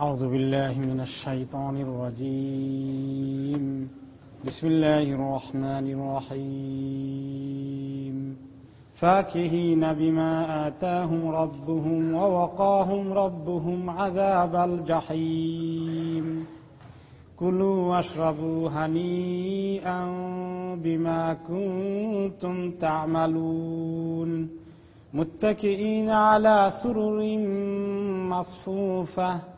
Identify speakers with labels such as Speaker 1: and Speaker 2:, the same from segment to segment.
Speaker 1: أعوذ بالله من الشيطان الرجيم. بسم الله الرحمن الرحيم. فاكهين بما آتاهم ربهم ووقاهم ربهم عذاب الجحيم. كلوا واشربوا هنيئا بما كنتم تعملون. متكئين على سرر مصفوفة.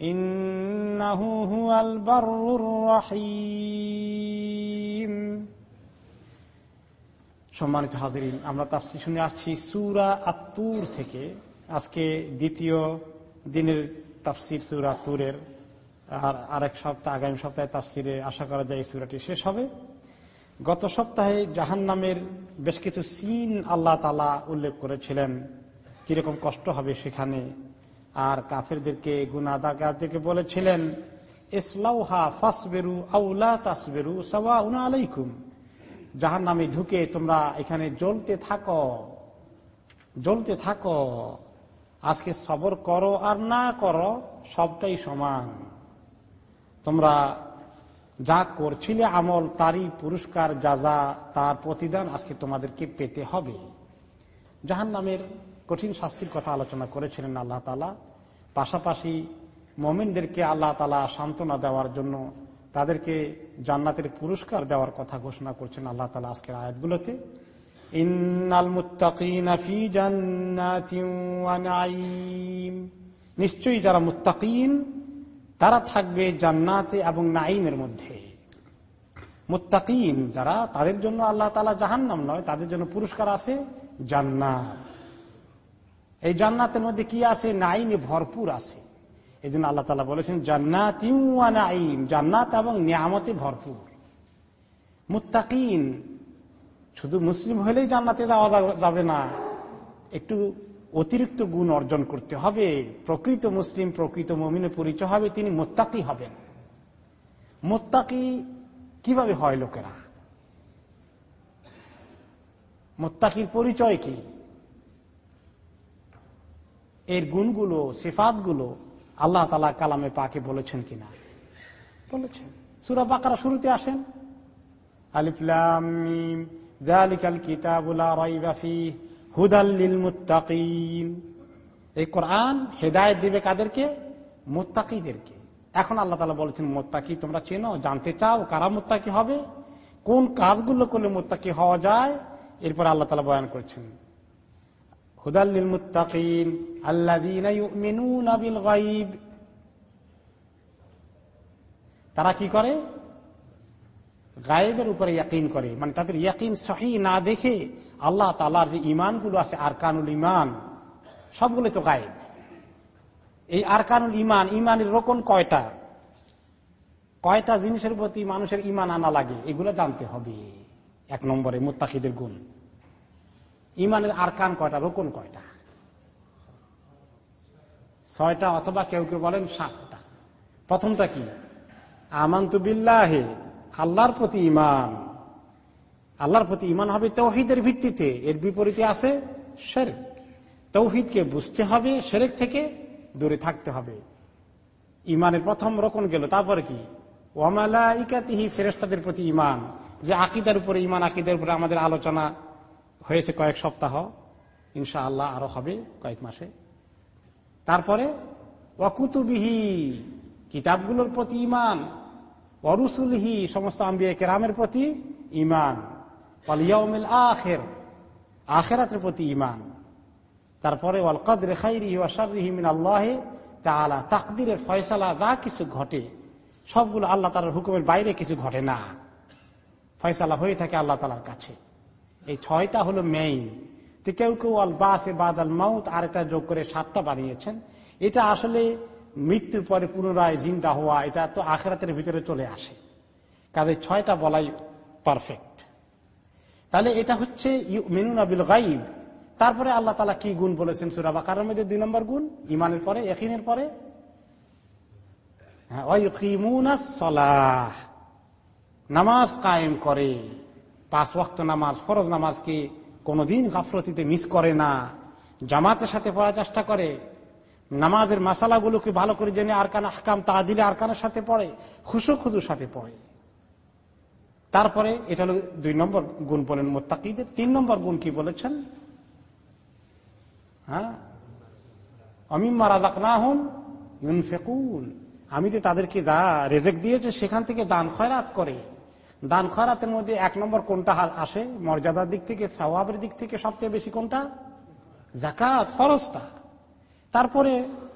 Speaker 1: إنه هو البر الرحيم সম্মানিত হাজিরিন আমরা তাফসি শুনে আসছি সুরা আত্তুর থেকে আজকে দ্বিতীয় দিনের তাফসির সুরা তুরের আর আরেক সপ্তাহ আগামী সপ্তাহে তাফসিরে আশা করা যায় এই সুরাটি শেষ হবে গত সপ্তাহে জাহান নামের বেশ কিছু সিন আল্লাহ তালা উল্লেখ করেছিলেন কিরকম কষ্ট হবে সেখানে আর কাফেরদেরকে গুনাদারদেরকে বলেছিলেন, ইসলাউহা ফাসবেরু আউলা তাসবেরু উনা আলাইকুম। জাহান নামে ঢুকে তোমরা এখানে জ্বলতে থাকো জ্বলতে থাকো। আজকে সবর করো আর না করো, সবটাই সমান। তোমরা যা করছিলে আমল, তারই পুরস্কার, যা যা তার প্রতিদান আজকে তোমাদেরকে পেতে হবে। জাহান নামের কঠিন শাস্তির কথা আলোচনা করেছিলেন আল্লাহ তালা পাশাপাশি মমিনদেরকে আল্লাহ তালা সান্ত্বনা দেওয়ার জন্য তাদেরকে জান্নাতের পুরস্কার দেওয়ার কথা ঘোষণা করছেন আল্লাহ তালা আজকের আয়াতগুলোতে। নিশ্চয়ই যারা মুত্তাকিন, তারা থাকবে জান্নাতে এবং নাইমের মধ্যে। মুত্তাকিন যারা, তাদের জন্য আল্লাহ তালা জাহান্নাম নয়, তাদের জন্য পুরস্কার আছে জান্নাত। এই জান্নাতের মধ্যে কি আছে? নাইমে ভরপুর আছে। এই জন্য আল্লাহ তালা বলেছেন জান্নাত জান্নাত এবং নিয়ামতে ভরপুর। মুত্তাকিন, শুধু মুসলিম হলেই জান্নাতে যাওয়া যাবে না। একটু অতিরিক্ত গুণ অর্জন করতে হবে। প্রকৃত মুসলিম, প্রকৃত মমিনের পরিচয় হবে, তিনি মোত্তাকি হবেন। মোত্তাকি কীভাবে হয় লোকেরা? মোত্তাকির পরিচয় কি? এর গুণগুলো, সিফাতগুলো আল্লাহ তালা কালামে পাকে বলেছেন কিনা? বলেছেন। সুরা বাকারা শুরুতে আসেন। আলিফলাম এই কোরআন হেদায়ত দিবে কাদেরকে? মোত্তাকিদেরকে। এখন আল্লাহ বলেছেন, মোত্তাকি তোমরা চেনো, জানতে চাও কারা মোত্তাকি হবে? কোন কাজগুলো করলে মোত্তাকি হওয়া যায়? এরপর আল্লাহ তালা বয়ান করছেন। হুদাল্লিল মুত্তাকিন আল্লাহ গাইব তারা কি করে? গায়েবের উপরে ইয়াকিন করে। মানে তাদের ইয়াকিন সহি না দেখে আল্লাহ তালার যে ইমানগুলো আছে, আরকানুল ইমান সবগুলো তো গায়েব। এই আরকানুল ইমান ইমানের রোকন কয়টা? কয়টা জিনিসের প্রতি মানুষের ইমান আনা লাগে? এগুলো জানতে হবে। এক নম্বরে মুত্তাকিদের গুণ। ইমানের আরকান কয়টা, রোকন কয়টা? ছয়টা অথবা কেউ কেউ বলেন সাতটা। প্রথমটা কি? আমান্তু বিল্লাহে, আল্লাহর প্রতি ইমান আল্লাহর প্রতি ইমান হবে তৌহিদের ভিত্তিতে। এর বিপরীতে আছে শেরেক। তৌহিদকে বুঝতে হবে, শেরেক থেকে দূরে থাকতে হবে। ইমানের প্রথম রকম গেল, তারপরে কি? ওয়ামালাইকাতিহি ফেরেস্তাদের প্রতি ইমান যে আকিদার উপরে ইমান আকিদের উপরে আমাদের আলোচনা হয়েছে কয়েক সপ্তাহ ইনশা আল্লাহ আরও হবে কয়েক মাসে। তারপরে অকুতুবিহি কিতাবগুলোর প্রতি ইমান অরুসুলহি সমস্ত আম্বিয়া কেরামের প্রতি ইমান পালিয়াউমিল আখের, আখেরাতের প্রতি ইমান তারপরে অলকদ রেখাইরি ওয়াশারিহি মিন আল্লাহে তালা তাকদিরের ফয়সালা যা কিছু ঘটে, সবগুলো আল্লাহ তালার হুকুমের বাইরে কিছু ঘটে না। ফয়সালা হয়ে থাকে আল্লাহ তালার কাছে। এই ছয়টা হলো মেইন তো কেউ কেউ আল বাসে বাদ আল মাউত আর এটা যোগ করে সাতটা বানিয়েছেন। এটা আসলে মৃত্যুর পরে পুনরায় জিন্দা হওয়া এটা তো আখরাতের ভিতরে চলে আসে। কাজে ছয়টা বলাই পারফেক্ট তাহলে এটা হচ্ছে মেনুন আবিল গাইব। তারপরে আল্লাহ তালা কি গুণ বলেছেন? সুরা বাকারের মধ্যে দুই নম্বর গুণ ইমানের পরে একিনের পরে? হ্যাঁ, নামাজ কায়েম করে। পাঁচ ওয়াক্ত নামাজ, ফরজ নামাজকে কোনদিন গাফরতিতে মিস করে না? জামাতের সাথে পড়ার চেষ্টা করে। নামাজের মাসালাগুলোকে ভালো করে জেনে আর আরকান হাকাম দিলে আর আরকানের সাথে পড়ে? খুশো খুদুর সাথে পড়ে। তারপরে এটা হলো দুই নম্বর গুণ বলেন মোত্তাকিদের। তিন নম্বর গুণ কি বলেছেন? হ্যাঁ? অমিম্মা রাজাক না হন ইউনফেকুল আমি যে তাদেরকে যা রেজেক দিয়েছে, সেখান থেকে দান খয়রাত করে। দান খয়রাতের মধ্যে এক নম্বর কোনটা আসে? মর্যাদার দিক থেকে, সওয়াবের দিক থেকে সবচেয়ে বেশি কোনটা? জাকাত ফরজটা। তারপরে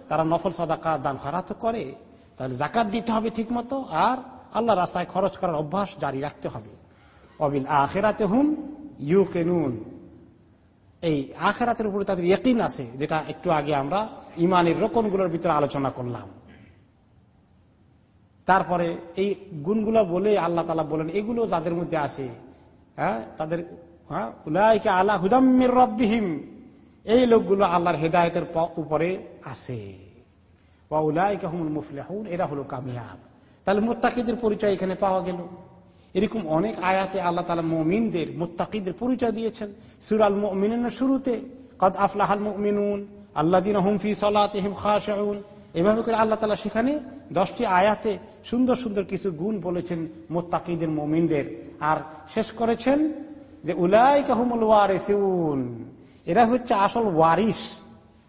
Speaker 1: তারা নফল সদাকা দান খয়রাত করে, তাহলে জাকাত দিতে হবে ঠিক মতো আর আল্লাহ রাস্তায় খরচ করার অভ্যাস জারি রাখতে হবে। অবিল আখেরাতে হুম ইউ কেনুন এই আখেরাতের উপরে তাদের ইয়কিন আছে, যেটা একটু আগে আমরা ইমানের রকমগুলোর ভিতরে আলোচনা করলাম। তারপরে এই গুণগুলো বলে আল্লাহ তালা বলেন, এগুলো যাদের মধ্যে আসে হ্যাঁ তাদের হ্যাঁ উলাইকে আল্লাহ হুদাম্মির রব্বিহিম, এই লোকগুলো আল্লাহর হেদায়তের উপরে আছে বা উলাইকে হুমুল মুফলেহুন, এরা হলো কামিয়াব। তাহলে মোত্তাকিদের পরিচয় এখানে পাওয়া গেল। এরকম অনেক আয়াতে আল্লাহ তালা মমিনদের, মোত্তাকিদের পরিচয় দিয়েছেন। সুরাল মিনের শুরুতে, কদ আফলাহাল মিনুন আল্লাহ দিন হুমফি সালাতিহিম খাশাউন এভাবে করে আল্লাহ তালা সেখানে দশটি আয়াতে সুন্দর সুন্দর কিছু গুণ বলেছেন মোত্তাকিদের, মমিনদের। আর শেষ করেছেন যে উলাই কাহুমুল ওয়ারিসুন। এরা হচ্ছে আসল ওয়ারিস।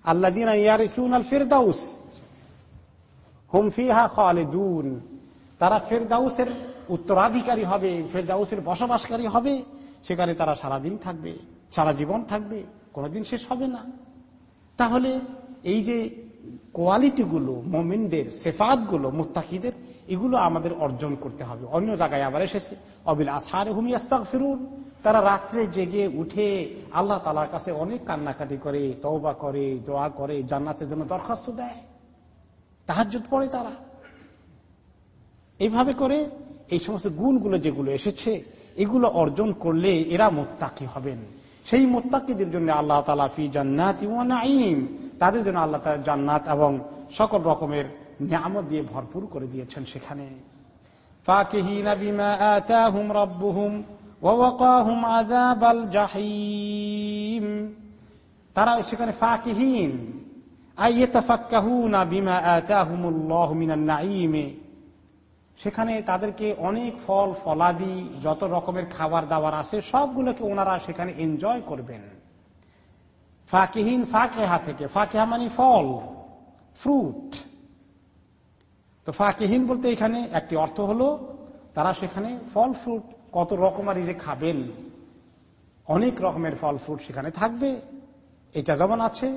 Speaker 1: আল্লাহ দিন আল ফিরদাউস হুমফিহা খালিদুন। তারা ফেরদাউসের উত্তরাধিকারী হবে, ফেরদাউসের বসবাসকারী হবে। সেখানে তারা সারাদিন থাকবে, সারা জীবন থাকবে, কোনোদিন শেষ হবে না। তাহলে এই যে কোয়ালিটিগুলো, মোমিনদের সেফাতগুলো, মুত্তাকিদের, এগুলো আমাদের অর্জন করতে হবে। অন্য জায়গায় আবার এসেছে, অবিল আসার হুমি আস্তাক ফিরুন তারা রাত্রে জেগে উঠে আল্লাহ তালার কাছে অনেক কান্নাকাটি করে, তওবা করে, দোয়া করে, জান্নাতের জন্য দরখাস্ত দেয়। তাহাজ পড়ে তারা। এইভাবে করে এই সমস্ত গুণগুলো যেগুলো এসেছে, এগুলো অর্জন করলে এরা মোত্তাকি হবেন। সেই মোত্তাকিদের জন্য আল্লাহ তালা ফি জান্নাত তাদের জন্য আল্লাহ তালা জান্নাত এবং সকল রকমের নিয়ামত দিয়ে ভরপুর করে দিয়েছেন সেখানে। তারা সেখানে ফাকিহীন। সেখানে তাদেরকে অনেক ফল, ফলাদি, যত রকমের খাবার দাবার আছে, সবগুলোকে ওনারা সেখানে এনজয় করবেন। ফাঁকিহীন ফাঁকেহা থেকে ফাঁকেহা মানে ফল ফ্রুট তো ফাঁকিহীন বলতে এখানে একটি অর্থ হলো, তারা সেখানে ফল ফ্রুট কত রকমারি যে খাবেন, অনেক রকমের ফল ফ্রুট সেখানে থাকবে, এটা যেমন আছে।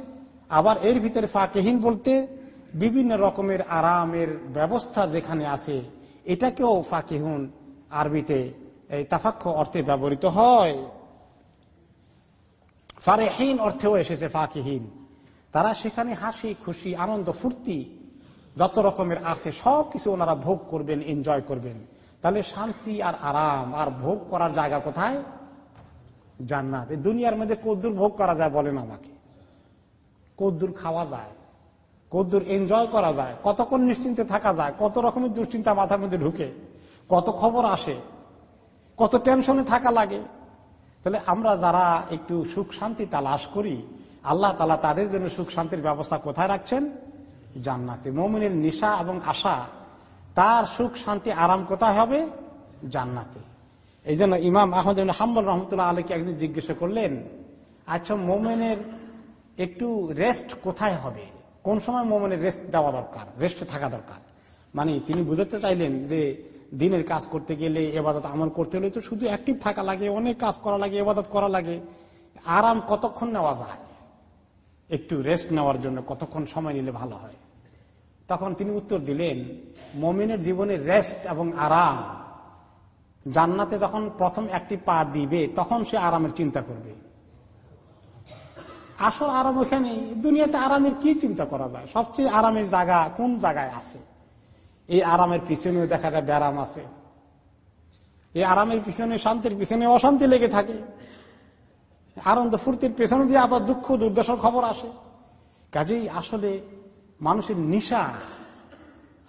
Speaker 1: আবার এর ভিতরে ফাঁকেহীন বলতে বিভিন্ন রকমের আরামের ব্যবস্থা যেখানে আছে, এটাকেও ফাঁকিহুন আরবিতে এই তাফাক্ষ অর্থে ব্যবহৃত হয়। ফারেহীন অর্থেও এসেছে ফাঁকিহীন। তারা সেখানে হাসি, খুশি, আনন্দ, ফুর্তি যত রকমের আছে সব কিছু ওনারা ভোগ করবেন এনজয় করবেন। তাহলে শান্তি আর আরাম আর ভোগ করার জায়গা কোথায়? জান্নাত। এই দুনিয়ার মধ্যে কদ্দুর ভোগ করা যায় বলেন আমাকে। কদ্দুর খাওয়া যায়, কদ্দুর এনজয় করা যায়, কতক্ষণ নিশ্চিন্তে থাকা যায়, কত রকমের দুশ্চিন্তা মাথার মধ্যে ঢুকে, কত খবর আসে, কত টেনশনে থাকা লাগে। তাহলে আমরা যারা একটু সুখ শান্তি তালাশ করি, আল্লাহ তালা তাদের জন্য সুখ শান্তির ব্যবস্থা কোথায় রাখছেন? জান্নাতে। মমিনের নিশা এবং আশা, তার সুখ শান্তি আরাম কোথায় হবে? জান্নাতে। এই জন্য ইমাম আহমদ হাম্বল রহমতুল্লাহ আলীকে একদিন জিজ্ঞাসা করলেন আচ্ছা মোমেনের একটু রেস্ট কোথায় হবে? কোন সময় মোমেনের রেস্ট দেওয়া দরকার? রেস্টে থাকা দরকার। মানে তিনি বুঝাতে চাইলেন যে দিনের কাজ করতে গেলে এবাদত আমল করতে হলে তো শুধু অ্যাক্টিভ থাকা লাগে, অনেক কাজ করা লাগে, এবাদত করা লাগে। আরাম কতক্ষণ নেওয়া যায়? একটু রেস্ট নেওয়ার জন্য কতক্ষণ সময় নিলে ভালো হয়? তখন তিনি উত্তর দিলেন, মমিনের জীবনে রেস্ট এবং আরাম, জান্নাতে যখন প্রথম একটি পা দিবে, তখন সে আরামের চিন্তা করবে। আসল আরাম ওখানে দুনিয়াতে আরামের কি চিন্তা করা যায়? সবচেয়ে আরামের জায়গা কোন জায়গায় আছে? এই আরামের পিছনে দেখা যায় ব্যারাম আছে। এই আরামের পিছনে, শান্তির পিছনে অশান্তি লেগে থাকে। আনন্দ ফুর্তির পেছনে দিয়ে আবার দুঃখ, দুর্দশার খবর আসে। কাজেই আসলে মানুষের নিশা,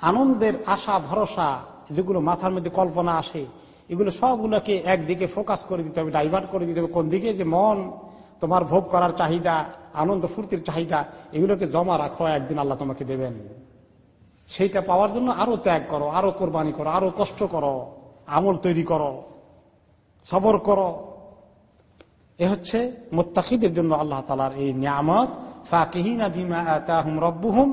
Speaker 1: আনন্দের আশা, ভরসা, যেগুলো মাথার মধ্যে কল্পনা আসে, এগুলো সবগুলোকে একদিকে ফোকাস করে দিতে হবে ডাইভার্ট করে দিতে হবে। কোন দিকে? যে মন, তোমার ভোগ করার চাহিদা, আনন্দ ফুর্তির চাহিদা, এগুলোকে জমা রাখো, একদিন আল্লাহ তোমাকে দেবেন। সেইটা পাওয়ার জন্য আরও ত্যাগ করো, আরও কোরবানি করো, আরও কষ্ট করো, আমল তৈরি করো, সবর করো। এ হচ্ছে মোত্তাকিদের জন্য আল্লাহ তালার এই নিয়ামত। ফাকিহিনা ভীমা আতাহুম রব্বুহুম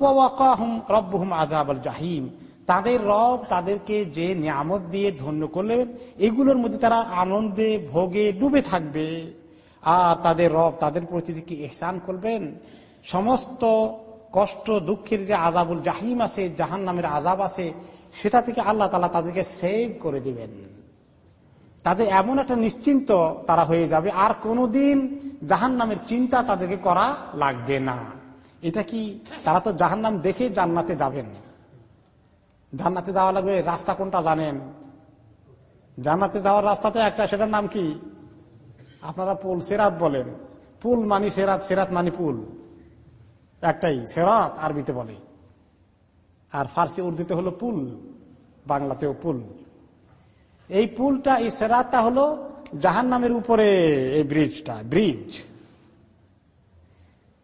Speaker 1: ওয়াকাহুম রব্বুহুম আদাবাল জাহিম। তাদের রব তাদেরকে যে নিয়ামত দিয়ে ধন্য করলেন, এগুলোর মধ্যে তারা আনন্দে, ভোগে ডুবে থাকবে। আর তাদের রব তাদের প্রতি এহসান করবেন, সমস্ত কষ্ট, দুঃখের যে আজাবুল জাহিম আছে জাহান নামের আজাব আছে, সেটা থেকে আল্লাহ তালা তাদেরকে সেভ করে দিবেন। তাদের এমন একটা নিশ্চিন্ত তারা হয়ে যাবে, আর কোনোদিন জাহান নামের চিন্তা তাদেরকে করা লাগবে না। এটা কি তারা তো জাহান নাম দেখে জান্নাতে যাবেন? জান্নাতে যাওয়া লাগবে রাস্তা কোনটা জানেন? জান্নাতে যাওয়ার রাস্তা তো একটা, সেটার নাম কি? আপনারা পুল সেরাত বলেন। পুল মানি সেরাত সেরাত মানি পুল। একটাই, সেরাত আরবিতে বলে। আর ফার্সি উর্দুতে হলো পুল, বাংলাতেও পুল। এই পুলটা, এই সেরাতটা হলো জাহান নামের উপরে, এই ব্রিজটা ব্রিজ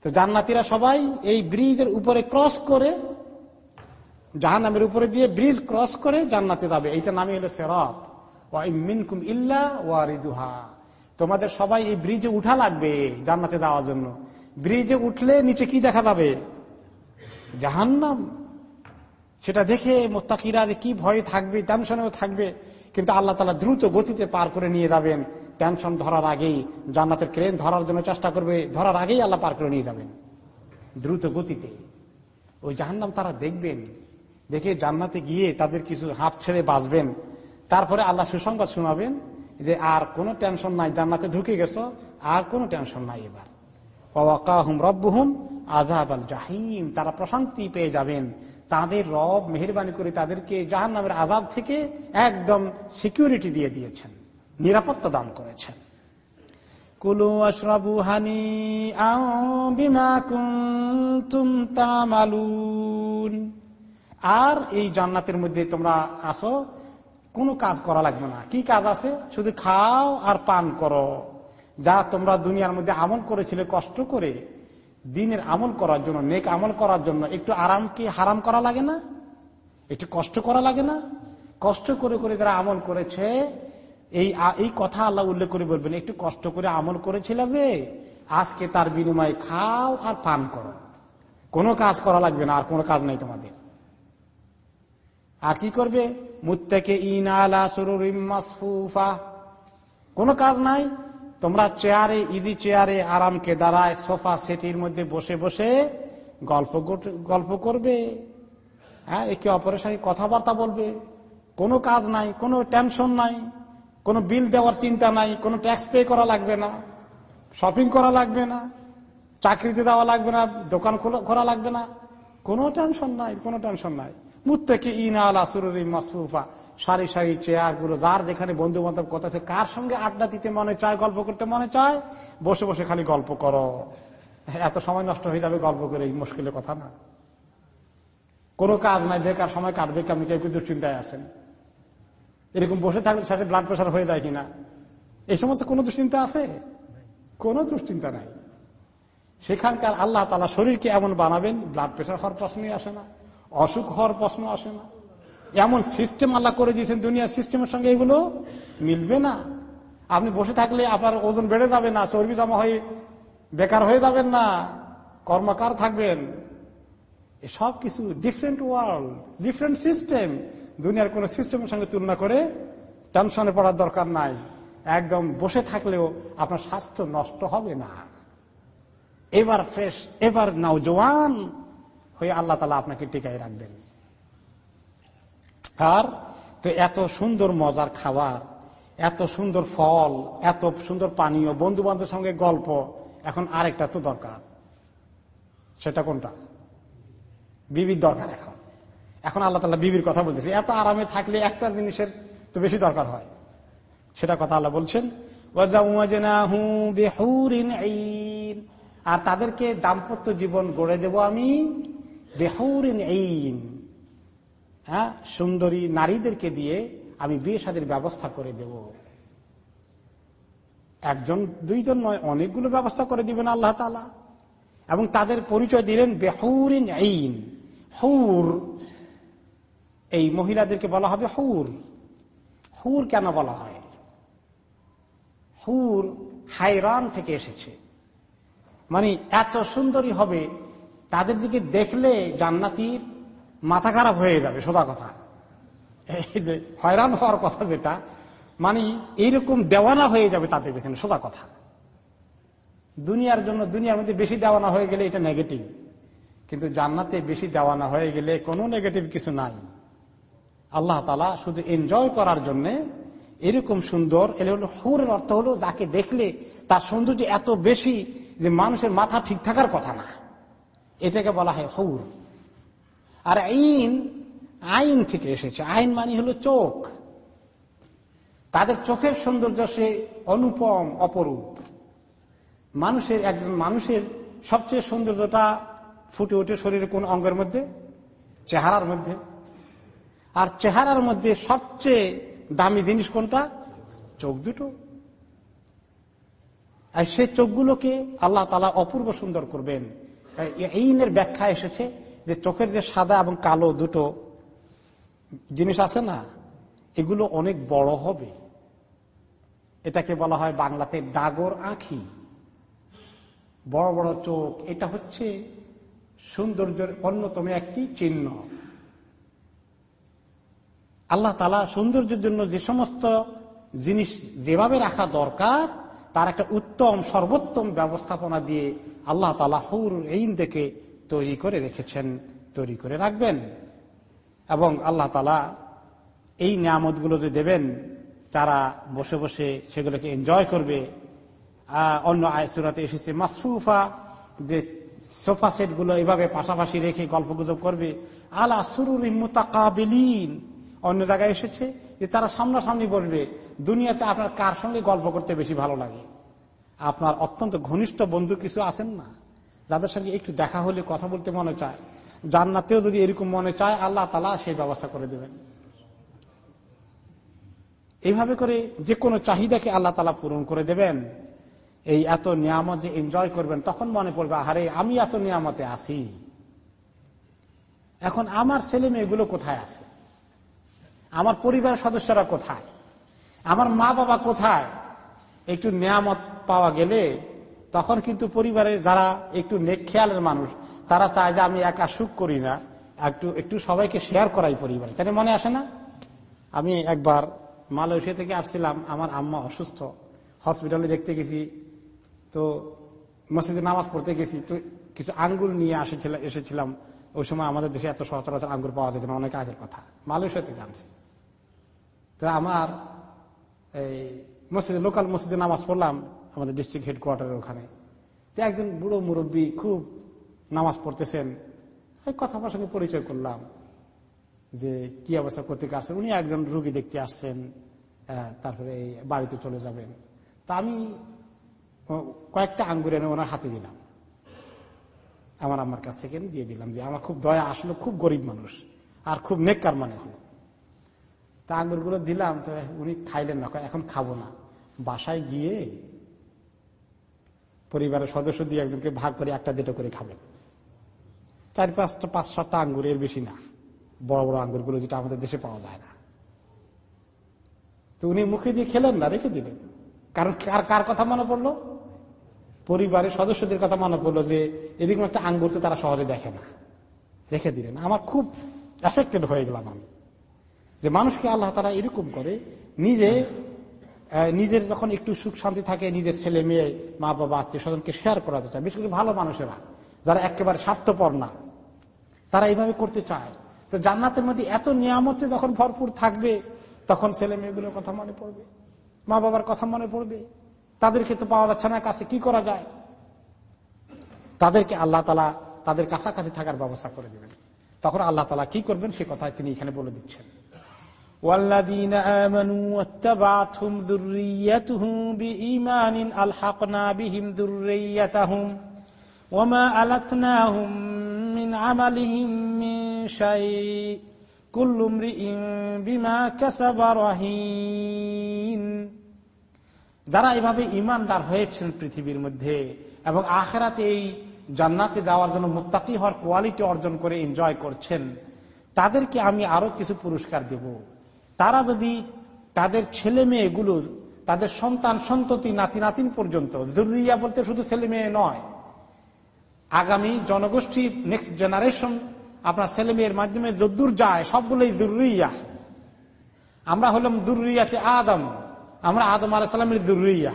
Speaker 1: তো জান্নাতিরা সবাই এই ব্রিজের উপরে ক্রস করে জাহান নামের উপরে দিয়ে ব্রিজ ক্রস করে জান্নাতে যাবে। এইটা নামে হলো সেরাত। মিনকুম ইল্লা ওয়ারিদুহা। তোমাদের সবাই এই ব্রিজে উঠা লাগবে জান্নাতে যাওয়ার জন্য। ব্রিজে উঠলে নিচে কি দেখা যাবে? জাহান্নাম। সেটা দেখে মোত্তাকিরা যে কি ভয় থাকবে, টেনশনেও থাকবে। কিন্তু আল্লাহ তালা দ্রুত গতিতে পার করে নিয়ে যাবেন। টেনশন ধরার আগেই, জান্নাতের ক্রেন ধরার জন্য চেষ্টা করবে, ধরার আগেই আল্লাহ পার করে নিয়ে যাবেন। দ্রুত গতিতে। ওই জাহান্নাম তারা দেখবেন। দেখে জান্নাতে গিয়ে তাদের কিছু হাফ ছেড়ে বাঁচবেন। তারপরে আল্লাহ সুসংবাদ শোনাবেন যে, আর কোনো টেনশন নাই, জান্নাতে ঢুকে গেছো, আর কোনো টেনশন নাই এবার। ওয়াকাহুম রব্বুহুম আজাব আল জাহিম। তারা প্রশান্তি পেয়ে যাবেন। তাদের রব মেহরবানি করে তাদেরকে জাহান নামের আজাব থেকে একদম সিকিউরিটি দিয়ে দিয়েছেন, নিরাপত্তা দান করেছেন। কুলু আশরাবু হানি তামালুন। আর এই জান্নাতের মধ্যে তোমরা আসো, কোনো কাজ করা লাগবে না। কি কাজ আছে? শুধু খাও আর পান করো। যা তোমরা দুনিয়ার মধ্যে আমল করেছিলে, কষ্ট করে দিনের আমল করার জন্য, নেক আমল করার জন্য, একটু আরাম কি হারাম করা লাগে না? একটু কষ্ট করা লাগে না? কষ্ট করে করে যারা আমল করেছে, এই এই কথা আল্লাহ উল্লেখ করে বলবেন, একটু কষ্ট করে আমল করেছিল যে, আজকে তার বিনিময়ে খাও আর পান করো। কোনো কাজ করা লাগবে না, আর কোনো কাজ নাই তোমাদের। আর কি করবে? মুত্তাকে ইনালা সুরুফা কোনো কাজ নাই? তোমরা চেয়ারে ইজি চেয়ারে আরামকে দাঁড়ায়, সোফা সেটির মধ্যে বসে বসে গল্প গল্প করবে। হ্যাঁ একে অপরের সঙ্গে কথাবার্তা বলবে। কোনো কাজ নাই, কোনো টেনশন নাই, কোনো বিল দেওয়ার চিন্তা নাই, কোনো ট্যাক্স পে করা লাগবে না শপিং করা লাগবে না, চাকরিতে যাওয়া লাগবে না, দোকান খোলা লাগবে না। কোনো টেনশন নাই, কোনো টেনশন নাই। মুত্তাকে ইনা আলা সুরুরি মাসরুফা সারি সারি চেয়ারগুলো যার যেখানে বন্ধু বান্ধব কথা আছে, কার সঙ্গে আড্ডা দিতে মনে চায়, গল্প করতে মনে চায়, বসে বসে খালি গল্প করো। এত সময় নষ্ট হয়ে যাবে গল্প করে, এই মুশকিলের কথা না। কোনো কাজ নাই, বেকার সময় কাটবে আপনি কেউ দুশ্চিন্তায় আছেন। এরকম বসে থাকলে সাথে ব্লাড প্রেশার হয়ে যায় কিনা? এই সমস্ত কোনো দুশ্চিন্তা আছে? কোনো দুশ্চিন্তা নাই। সেখানকার আল্লাহ তালা শরীরকে এমন বানাবেন ব্লাড প্রেশার হওয়ার প্রশ্নই আসে না। অসুখ হওয়ার প্রশ্ন আসে না। এমন সিস্টেম আল্লাহ করে দিয়েছেন, দুনিয়ার সিস্টেমের সঙ্গে এগুলো মিলবে না। আপনি বসে থাকলে আপনার ওজন বেড়ে যাবে না, চর্বি জমা হয়ে বেকার হয়ে যাবেন না, কর্মকার থাকবেন। সব কিছু ডিফারেন্ট ওয়ার্ল্ড ডিফারেন্ট সিস্টেম দুনিয়ার কোন সিস্টেমের সঙ্গে তুলনা করে টেনশনে পড়ার দরকার নাই। একদম বসে থাকলেও আপনার স্বাস্থ্য নষ্ট হবে না। এবার ফ্রেশ এবার নওজোয়ান। হয়ে আল্লাহ তালা আপনাকে টিকাই রাখবেন। আর, তো এত সুন্দর মজার খাবার, এত সুন্দর ফল, এত সুন্দর পানীয় বন্ধু বান্ধবের সঙ্গে গল্প, এখন আরেকটা তো দরকার। সেটা কোনটা? বিবির দরকার এখন। এখন আল্লাহ তালা বিবির কথা বলতেছে। এত আরামে থাকলে একটা জিনিসের তো বেশি দরকার হয়। সেটা কথা আল্লাহ বলছেন আর তাদেরকে দাম্পত্য জীবন গড়ে দেব আমি এইন হ্যাঁ সুন্দরী নারীদেরকে দিয়ে আমি বিয়ে সাদের ব্যবস্থা করে দেব। একজন, দুইজন নয়, অনেকগুলো ব্যবস্থা করে দিবেন আল্লাহ তালা এবং তাদের পরিচয় দিলেন বেহরিন আইন হৌর, এই মহিলাদেরকে বলা হবে হৌর। হুর কেন বলা হয়? হুর হাইরান থেকে এসেছে। মানে এত সুন্দরী হবে তাদের দিকে দেখলে জান্নাতির মাথা খারাপ হয়ে যাবে, সোজা কথা। এই যে হয়রান হওয়ার কথা যেটা মানে এইরকম দেওয়ানা হয়ে যাবে তাদের পেছনে, সোজা কথা। দুনিয়ার জন্য, দুনিয়ার মধ্যে বেশি দেওয়ানা হয়ে গেলে এটা নেগেটিভ কিন্তু জান্নাতে বেশি দেওয়ানা হয়ে গেলে কোনো নেগেটিভ কিছু নাই। আল্লাহ তালা শুধু এনজয় করার জন্য এরকম সুন্দর, এলে হলো হুরের অর্থ হলো যাকে দেখলে তার সৌন্দর্য এত বেশি যে মানুষের মাথা ঠিক থাকার কথা না। এটাকে বলা হয় হৌর। আর আইন আইন থেকে এসেছে। আইন মানে হলো চোখ। তাদের চোখের সৌন্দর্য সে অনুপম, অপরূপ। মানুষের, একজন মানুষের সবচেয়ে সৌন্দর্যটা ফুটে ওঠে শরীরের কোন অঙ্গের মধ্যে? চেহারার মধ্যে। আর চেহারার মধ্যে সবচেয়ে দামি জিনিস কোনটা? চোখ দুটো। আর সে চোখগুলোকে আল্লাহ তালা অপূর্ব সুন্দর করবেন। এইনের ব্যাখ্যা এসেছে যে চোখের যে সাদা এবং কালো দুটো জিনিস আছে না, এগুলো অনেক বড় হবে। এটাকে বলা হয় বাংলাতে ডাগর আঁখি। বড় বড় চোখ, এটা হচ্ছে সৌন্দর্যের অন্যতম একটি চিহ্ন। আল্লাহ তালা সৌন্দর্যের জন্য যে সমস্ত জিনিস যেভাবে রাখা দরকার তার একটা উত্তম, সর্বোত্তম ব্যবস্থাপনা দিয়ে আল্লাহ তালা হৌর থেকে তৈরি করে রেখেছেন, তৈরি করে রাখবেন। এবং আল্লাহ তালা এই নিয়ামতগুলো যে দেবেন তারা বসে বসে সেগুলোকে এনজয় করবে। অন্য আয়সুরাতে এসেছে, মাসফুফা, যে সোফা সেটগুলো এভাবে পাশাপাশি রেখে গল্প গুজব করবে। আলা সুরুর মুতাকাবিলিন অন্য জায়গায় এসেছে যে তারা সামনাসামনি বলবে, দুনিয়াতে আপনার কার সঙ্গে গল্প করতে বেশি ভালো লাগে? আপনার অত্যন্ত ঘনিষ্ঠ বন্ধু কিছু আছেন না? যাদের সঙ্গে একটু দেখা হলে কথা বলতে মনে চায়। জান্নাতেও যদি এরকম মনে চায়, আল্লাহ তালা সেই ব্যবস্থা করে দেবেন। এইভাবে করে যে কোনো চাহিদাকে আল্লাহ তালা পূরণ করে দেবেন। এই এত নিয়ামত যে এনজয় করবেন, তখন মনে পড়বে, আহারে, আমি এত নিয়ামতে আসি এখন আমার ছেলে মেয়েগুলো কোথায় আছে? আমার পরিবারের সদস্যরা কোথায়? আমার মা বাবা কোথায়? একটু নিয়ামত পাওয়া গেলে তখন কিন্তু পরিবারের যারা একটু নেক খেয়ালের মানুষ, তারা চায় যে আমি একা সুখ করি না, একটু একটু সবাইকে শেয়ার করাই পরিবারে। তাই মনে আসে না? আমি একবার মালয়েশিয়া থেকে আসছিলাম, আমার আম্মা অসুস্থ হসপিটালে দেখতে গেছি, তো মসজিদে নামাজ পড়তে গেছি, তো কিছু আঙ্গুল নিয়ে আসেছিলাম এসেছিলাম। ওই সময় আমাদের দেশে এত সচরাচর আঙ্গুর পাওয়া যেত না, অনেক আগের কথা। মালয়েশিয়াতে জানছি তো আমার এই মসজিদে লোকাল মসজিদে নামাজ পড়লাম, আমাদের ডিস্ট্রিক্ট হেডকোয়ার্টারের ওখানে। তো একজন বুড়ো মুরব্বী খুব নামাজ পড়তেছেন। কথা আমার সঙ্গে পরিচয় করলাম যে কি অবস্থা করতে আসছেন? উনি একজন রুগী দেখতে আসছেন তারপরে এই বাড়িতে চলে যাবেন। তা আমি কয়েকটা আঙ্গুর এনে ওনার হাতে দিলাম। আমার আমার কাছ থেকে দিয়ে দিলাম যে, আমার খুব দয়া আসলো, খুব গরিব মানুষ, আর খুব নেককার মানে হলো। তা আঙ্গুরগুলো দিলাম, তো উনি খাইলেন না। এখন খাব না। বাসায় গিয়ে পরিবারের সদস্য দিয়ে একজনকে ভাগ করে একটা দুটো করে খাবেন। চার পাঁচটা, পাঁচ সাতটা আঙ্গুর, এর বেশি না। বড় বড় আঙ্গুরগুলো যেটা আমাদের দেশে পাওয়া যায় না। তো উনি মুখে দিয়ে খেলেন না, রেখে দিলেন। কারণ কার কার কথা মনে পড়ল? পরিবারের সদস্যদের কথা মনে পড়ল যে, এরকম একটা আঙ্গুর তো তারা সহজে দেখে না। রেখে দিলেন। আমার খুব এফেক্টেড হয়ে গেলাম আমি। যে মানুষকে আল্লাহ তারা এরকম করে, নিজে নিজের যখন একটু সুখ শান্তি থাকে, নিজের ছেলে মেয়ে, মা বাবা, আত্মীয় স্বজনকে শেয়ার করা চায় বিশেষ করে ভালো মানুষেরা, যারা একেবারে স্বার্থপর না, তারা এইভাবে করতে চায়। তো জান্নাতের মধ্যে এত নিয়ামতে যখন ভরপুর থাকবে, তখন ছেলে মেয়েগুলোর কথা মনে পড়বে, মা বাবার কথা মনে পড়বে। তাদেরকে তো পাওয়া যাচ্ছে না কাছে, কি করা যায়? তাদেরকে আল্লাহ তালা তাদের কাছাকাছি থাকার ব্যবস্থা করে দেবেন। তখন আল্লাহ তালা কি করবেন? সে কথা তিনি এখানে বলে দিচ্ছেন। والذين آمنوا واتبعتهم ذريتهم بإيمان ألحقنا بهم ذريتهم وما ألتناهم من عملهم من شيء كل امرئ بما كسب رهين যারা এভাবে ইমানদার হয়েছেন পৃথিবীর মধ্যে এবং আখেরাতে এই জান্নাতে যাওয়ার জন্য মুত্তাকি হওয়ার কোয়ালিটি অর্জন করে এনজয় করছেন তাদেরকে আমি আরো কিছু পুরস্কার দেব তারা যদি তাদের ছেলে মেয়েগুলো তাদের সন্তান, সন্ততি, নাতি, নাতিন পর্যন্ত, জরুরিয়া বলতে শুধু ছেলে মেয়ে নয়, আগামী জনগোষ্ঠী নেক্সট জেনারেশন আপনার ছেলে মেয়ের মাধ্যমে যদ্দুর যায়, সবগুলোই জরুরিয়া। আমরা হলাম জরুরিয়াতে আদম, আমরা আদম আলাইসালামের জরুরিয়া।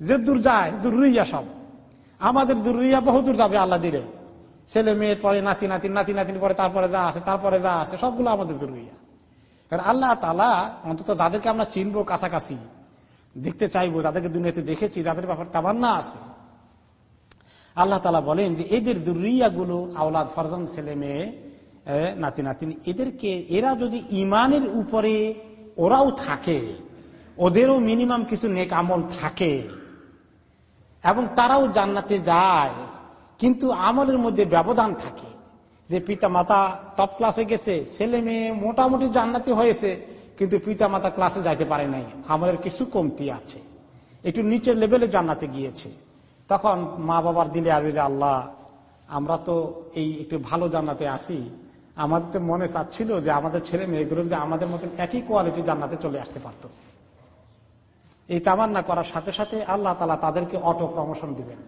Speaker 1: যে দূর যায়, জরুরিয়া সব। আমাদের জরুরিয়া বহুদূর যাবে আল্লাহ দিলে। ছেলে মেয়ের পরে নাতি নাতি নাতি, নাতিন পরে তারপরে যা আছে, তারপরে যা আছে, সবগুলো আমাদের জরুরিয়া। কারণ আল্লাহ তালা অন্তত যাদেরকে আমরা চিনবো কাছাকাছি, দেখতে চাইব, যাদেরকে দুনিয়াতে দেখেছি, যাদের ব্যাপারে তাবান্না আছে। আল্লাহ তালা বলেন যে এদের দুরিয়া গুলো আওলাদ ফরজন ছেলে মেয়ে নাতি নাতিন, এদেরকে এরা যদি ইমানের উপরে ওরাও থাকে, ওদেরও মিনিমাম কিছু নেক আমল থাকে এবং তারাও জান্নাতে যায়, কিন্তু আমলের মধ্যে ব্যবধান থাকে যে পিতা মাতা টপ ক্লাসে গেছে, ছেলে মেয়ে মোটামুটি জান্নাতি হয়েছে, কিন্তু পিতা মাতা ক্লাসে যাইতে পারে নাই। আমাদের কিছু কমতি আছে। একটু নিচের লেভেলে জান্নাতে গিয়েছে। তখন মা বাবার দিলে আর যে আল্লাহ, আমরা তো এই একটু ভালো জান্নাতে আসি আমাদের তো মনে চাচ্ছিল যে আমাদের ছেলে মেয়েগুলো যদি আমাদের মতন একই কোয়ালিটি জান্নাতে চলে আসতে পারত। এই তামান্না করার সাথে সাথে আল্লাহ তালা তাদেরকে অটো প্রমোশন দিবেন।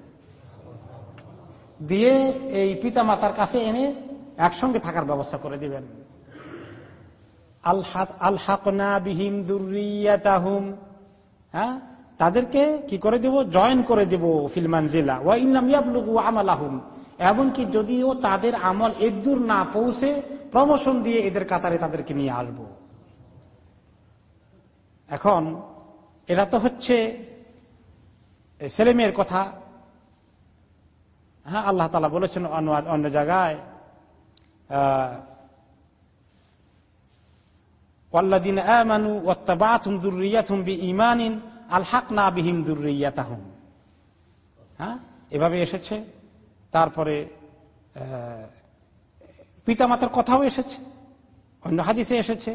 Speaker 1: দিয়ে এই পিতা মাতার কাছে এনে একসঙ্গে থাকার ব্যবস্থা করে দিবেন। হ্যাঁ? তাদেরকে কি করে দেব? জয়েন করে দেব ফিলমান জেলা আমালাহুম। এমনকি যদিও তাদের আমল এদূর না পৌঁছে, প্রমোশন দিয়ে এদের কাতারে তাদেরকে নিয়ে আসব। এখন এরা তো হচ্ছে ছেলে মেয়ের কথা। হ্যাঁ আল্লাহ তালা বলেছেন অন্য জায়গায় والذين آمنوا واتبعتهم ذريتهم بإيمان ألحقنا بهم ذريتهم হ্যাঁ এভাবে এসেছে তারপরে পিতামাতার কথাও এসেছে অন্য হাদিসে এসেছে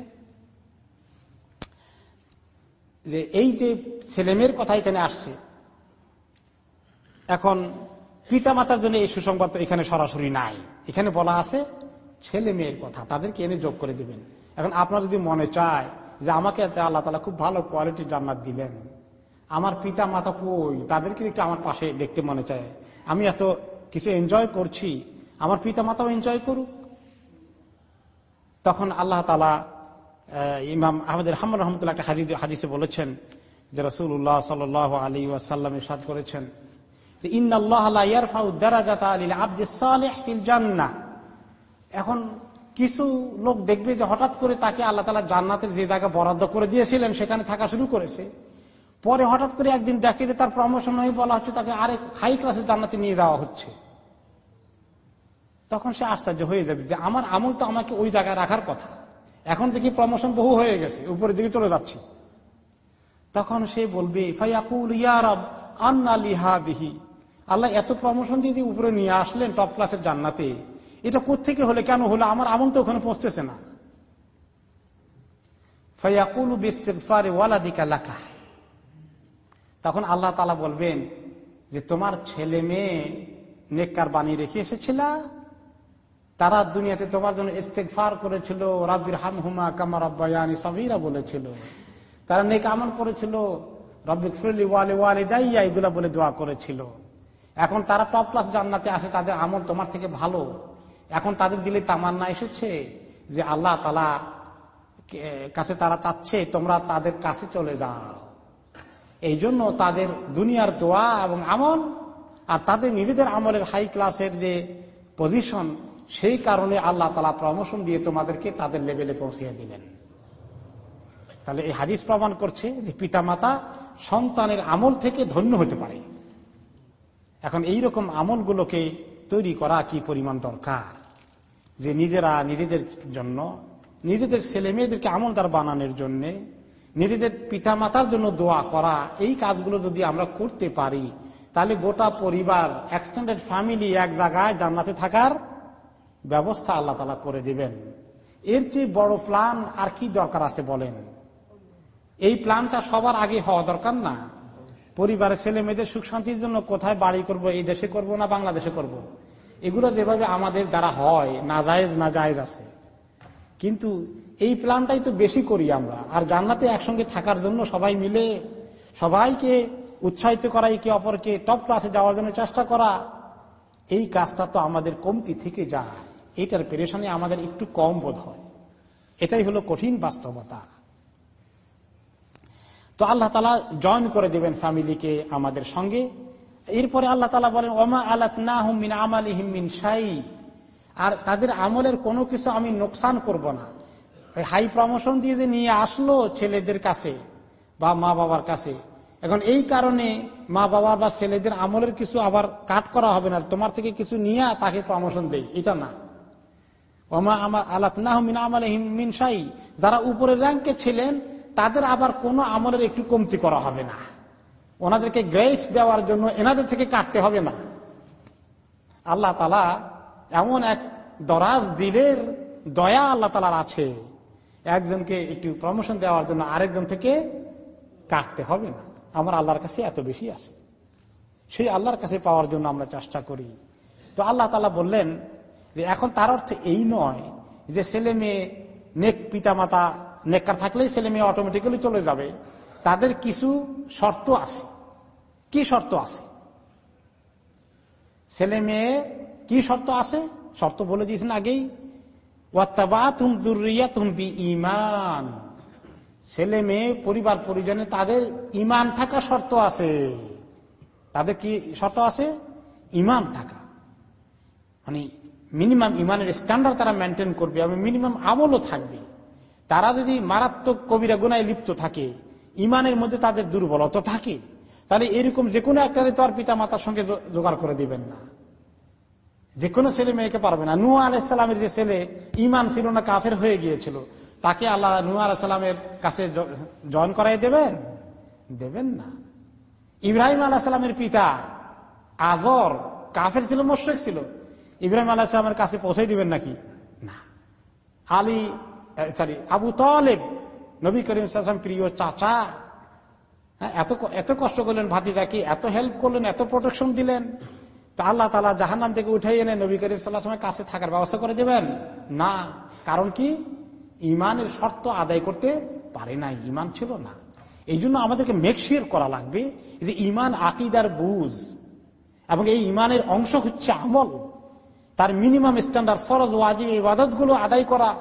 Speaker 1: যে এই যে ছেলেমেয়ের কথা এখানে আসছে এখন পিতামাতার জন্য এই সুসংবাদ এখানে সরাসরি নাই এখানে বলা আছে ছেলে মেয়ের কথা, তাদেরকে এনে যোগ করে দিবেন। এখন আপনার যদি মনে চায় যে আমাকে আল্লাহ তালা খুব ভালো কোয়ালিটির জান্নাত দিলেন, আমার পিতা মাতা কই? তাদেরকে একটু আমার পাশে দেখতে মনে চায়। আমি এত কিছু এনজয় করছি, আমার পিতা মাতাও এনজয় করুক। তখন আল্লাহ তালা ইমাম আহমদ রহমান রহমতুল্লাহ একটা হাদিসে বলেছেন যে রসুল্লাহ সাল আলী ওয়াসাল্লাম সাদ করেছেন যে ইন্নআল্লাহ এখন কিছু লোক দেখবে যে হঠাৎ করে তাকে আল্লাহ তালা জান্নাতের যে জায়গা বরাদ্দ করে দিয়েছিলেন, সেখানে থাকা শুরু করেছে। পরে হঠাৎ করে একদিন দেখে যে তার প্রমোশন হয়ে বলা হচ্ছে, তাকে আরেক হাই ক্লাসে জান্নাতে নিয়ে যাওয়া হচ্ছে। তখন সে আশ্চর্য হয়ে যাবে যে আমার আমল তো আমাকে ওই জায়গায় রাখার কথা। এখন দেখি প্রমোশন বহু হয়ে গেছে, উপরের দিকে চলে যাচ্ছি। তখন সে বলবে ইয়ারব আন্না আল্লাহ এত প্রমোশন দিয়ে উপরে নিয়ে আসলেন টপ ক্লাসের জান্নাতে এটা থেকে হলে, কেন হলো? আমার আমল তো ওখানে পৌঁছতেছে না। ফয়াকুলু বিস্তিফারে ওয়ালাদিকা লাকা। তখন আল্লাহ তালা বলবেন যে, তোমার ছেলে মেয়ে নেককার বানিয়ে রেখে এসেছিল? তারা দুনিয়াতে তোমার জন্য ইস্তেকফার করেছিল। রাব্বির হাম হুমা কামার আব্বায়ানি সবিরা বলেছিল। তারা নেক আমল করেছিল। রব্বিক ফিরলি ওয়ালে ওয়ালে দাইয়া এগুলা বলে দোয়া করেছিল। এখন তারা টপ ক্লাস জান্নাতে আসে তাদের আমল তোমার থেকে ভালো। এখন তাদের দিলে তামান্না এসেছে যে আল্লাহ তালা কাছে তারা চাচ্ছে, তোমরা তাদের কাছে চলে যাও। এই জন্য তাদের দুনিয়ার দোয়া এবং আমল আর তাদের নিজেদের আমলের হাই ক্লাসের যে পজিশন সেই কারণে আল্লাহ তালা প্রমোশন দিয়ে তোমাদেরকে তাদের লেভেলে পৌঁছিয়ে দিলেন। তাহলে এই হাদিস প্রমাণ করছে যে পিতামাতা সন্তানের আমল থেকে ধন্য হতে পারে। এখন এই রকম আমলগুলোকে তৈরি করা কি পরিমাণ দরকার? যে নিজেরা নিজেদের জন্য, নিজেদের ছেলে মেয়েদেরকে আমলদার বানানোর জন্য, নিজেদের পিতা মাতার জন্য দোয়া করা, এই কাজগুলো যদি আমরা করতে পারি, তাহলে গোটা পরিবার এক্সটেন্ডেড ফ্যামিলি এক জায়গায় জান্নাতে থাকার ব্যবস্থা আল্লাহ তালা করে দিবেন। এর চেয়ে বড় প্ল্যান আর কি দরকার আছে বলেন? এই প্ল্যানটা সবার আগে হওয়া দরকার না? পরিবারের ছেলে মেয়েদের সুখ শান্তির জন্য কোথায় বাড়ি করব, এই দেশে করব না বাংলাদেশে করব। এগুলো যেভাবে আমাদের দ্বারা হয় না জায়েজ না জায়েজ আছে। কিন্তু এই প্ল্যানটাই তো বেশি করি আমরা। আর জান্নাতে একসঙ্গে থাকার জন্য সবাই মিলে সবাইকে উৎসাহিত করা, একে অপরকে টপ ক্লাসে যাওয়ার জন্য চেষ্টা করা, এই কাজটা তো আমাদের কমতি থেকে যায়। এটার পেরেশানি আমাদের একটু কম বোধ হয়। এটাই হলো কঠিন বাস্তবতা। তো আল্লাহ তালা জয়েন করে দেবেন ফ্যামিলিকে আমাদের সঙ্গে। এরপরে আল্লাহ তালা বলেন, ওমা আলাত না হুমিন আমালি হিমিন সাই আর তাদের আমলের কোনো কিছু আমি নোকসান করব না। হাই প্রমোশন দিয়ে যে নিয়ে আসলো ছেলেদের কাছে বা মা বাবার কাছে, এখন এই কারণে মা বাবা বা ছেলেদের আমলের কিছু আবার কাট করা হবে না, তোমার থেকে কিছু নিয়ে তাকে প্রমোশন দেই, এটা না। ওমা আমার আলাত না হুমিন আমালে হিমিন সাই যারা উপরের র্যাঙ্কে ছিলেন, তাদের আবার কোনো আমলের একটু কমতি করা হবে না। ওনাদেরকে গ্রেস দেওয়ার জন্য এনাদের থেকে কাটতে হবে না। আল্লাহ তালা এমন এক দরাজ দিলের দয়া আল্লাহ তালার আছে। একজনকে একটু প্রমোশন দেওয়ার জন্য আরেকজন থেকে কাটতে হবে না। আমার আল্লাহর কাছে এত বেশি আছে। সেই আল্লাহর কাছে পাওয়ার জন্য আমরা চেষ্টা করি। তো আল্লাহ তালা বললেন যে, এখন তার অর্থ এই নয় যে, ছেলে মেয়ে নেক পিতা মাতা নেককার থাকলেই ছেলে মেয়ে অটোমেটিক্যালি চলে যাবে। তাদের কিছু শর্ত আছে। কি শর্ত আছে? ছেলে মেয়ে, কি শর্ত আছে? শর্ত বলে দিয়েছেন আগেই। ইমান ছেলে মেয়ে, পরিবার, পরিজনে, তাদের ইমান থাকা শর্ত আছে। তাদের কি শর্ত আছে? ইমান থাকা। মানে মিনিমাম ইমানের স্ট্যান্ডার্ড তারা মেনটেন করবে এবং মিনিমাম আমলও থাকবে। তারা যদি মারাত্মক কবিরা গুনায় লিপ্ত থাকে ইমানের মধ্যে তাদের দুর্বলতা থাকে। তাহলে এরকম যে কোনো একটা তো আর পিতা মাতার সঙ্গে জোগাড় করে দিবেন না। যে কোনো ছেলে মেয়েকে পারবে না। নুয়া আলাইসালামের যে ছেলে ইমান ছিল না, কাফের হয়ে গিয়েছিল। তাকে আল্লাহ নুয়া আলাইসালামের কাছে জয়েন করাই দেবেন? দেবেন না। ইব্রাহিম আলাহিসাল্লামের পিতা, আজর, কাফের ছিল, মোশেক ছিল। ইব্রাহিম আলাহিসামের কাছে পৌঁছাই দিবেন নাকি? না। আলী সরি আবু তলেব নবী করিম সাসাম প্রিয় চাচা হ্যাঁ এত এত কষ্ট করলেন ভাতিজাকে এত হেল্প করলেন, এত প্রোটেকশন দিলেন? তা আল্লাহ তালা জাহান নাম থেকে উঠে এনে নবী করিম সাল্লাহামের কাছে থাকার ব্যবস্থা করে দেবেন? না। কারণ কি? ইমানের শর্ত আদায় করতে পারে না ইমান ছিল না। এই জন্য আমাদেরকে মেকশিয়ার করা লাগবে যে ইমান আকিদার বুঝ এবং এই ইমানের অংশ হচ্ছে আমল। তার মিনিমাম স্ট্যান্ডার্ড ফরজ, ওয়াজিব ইবাদতগুলো আদায় করা।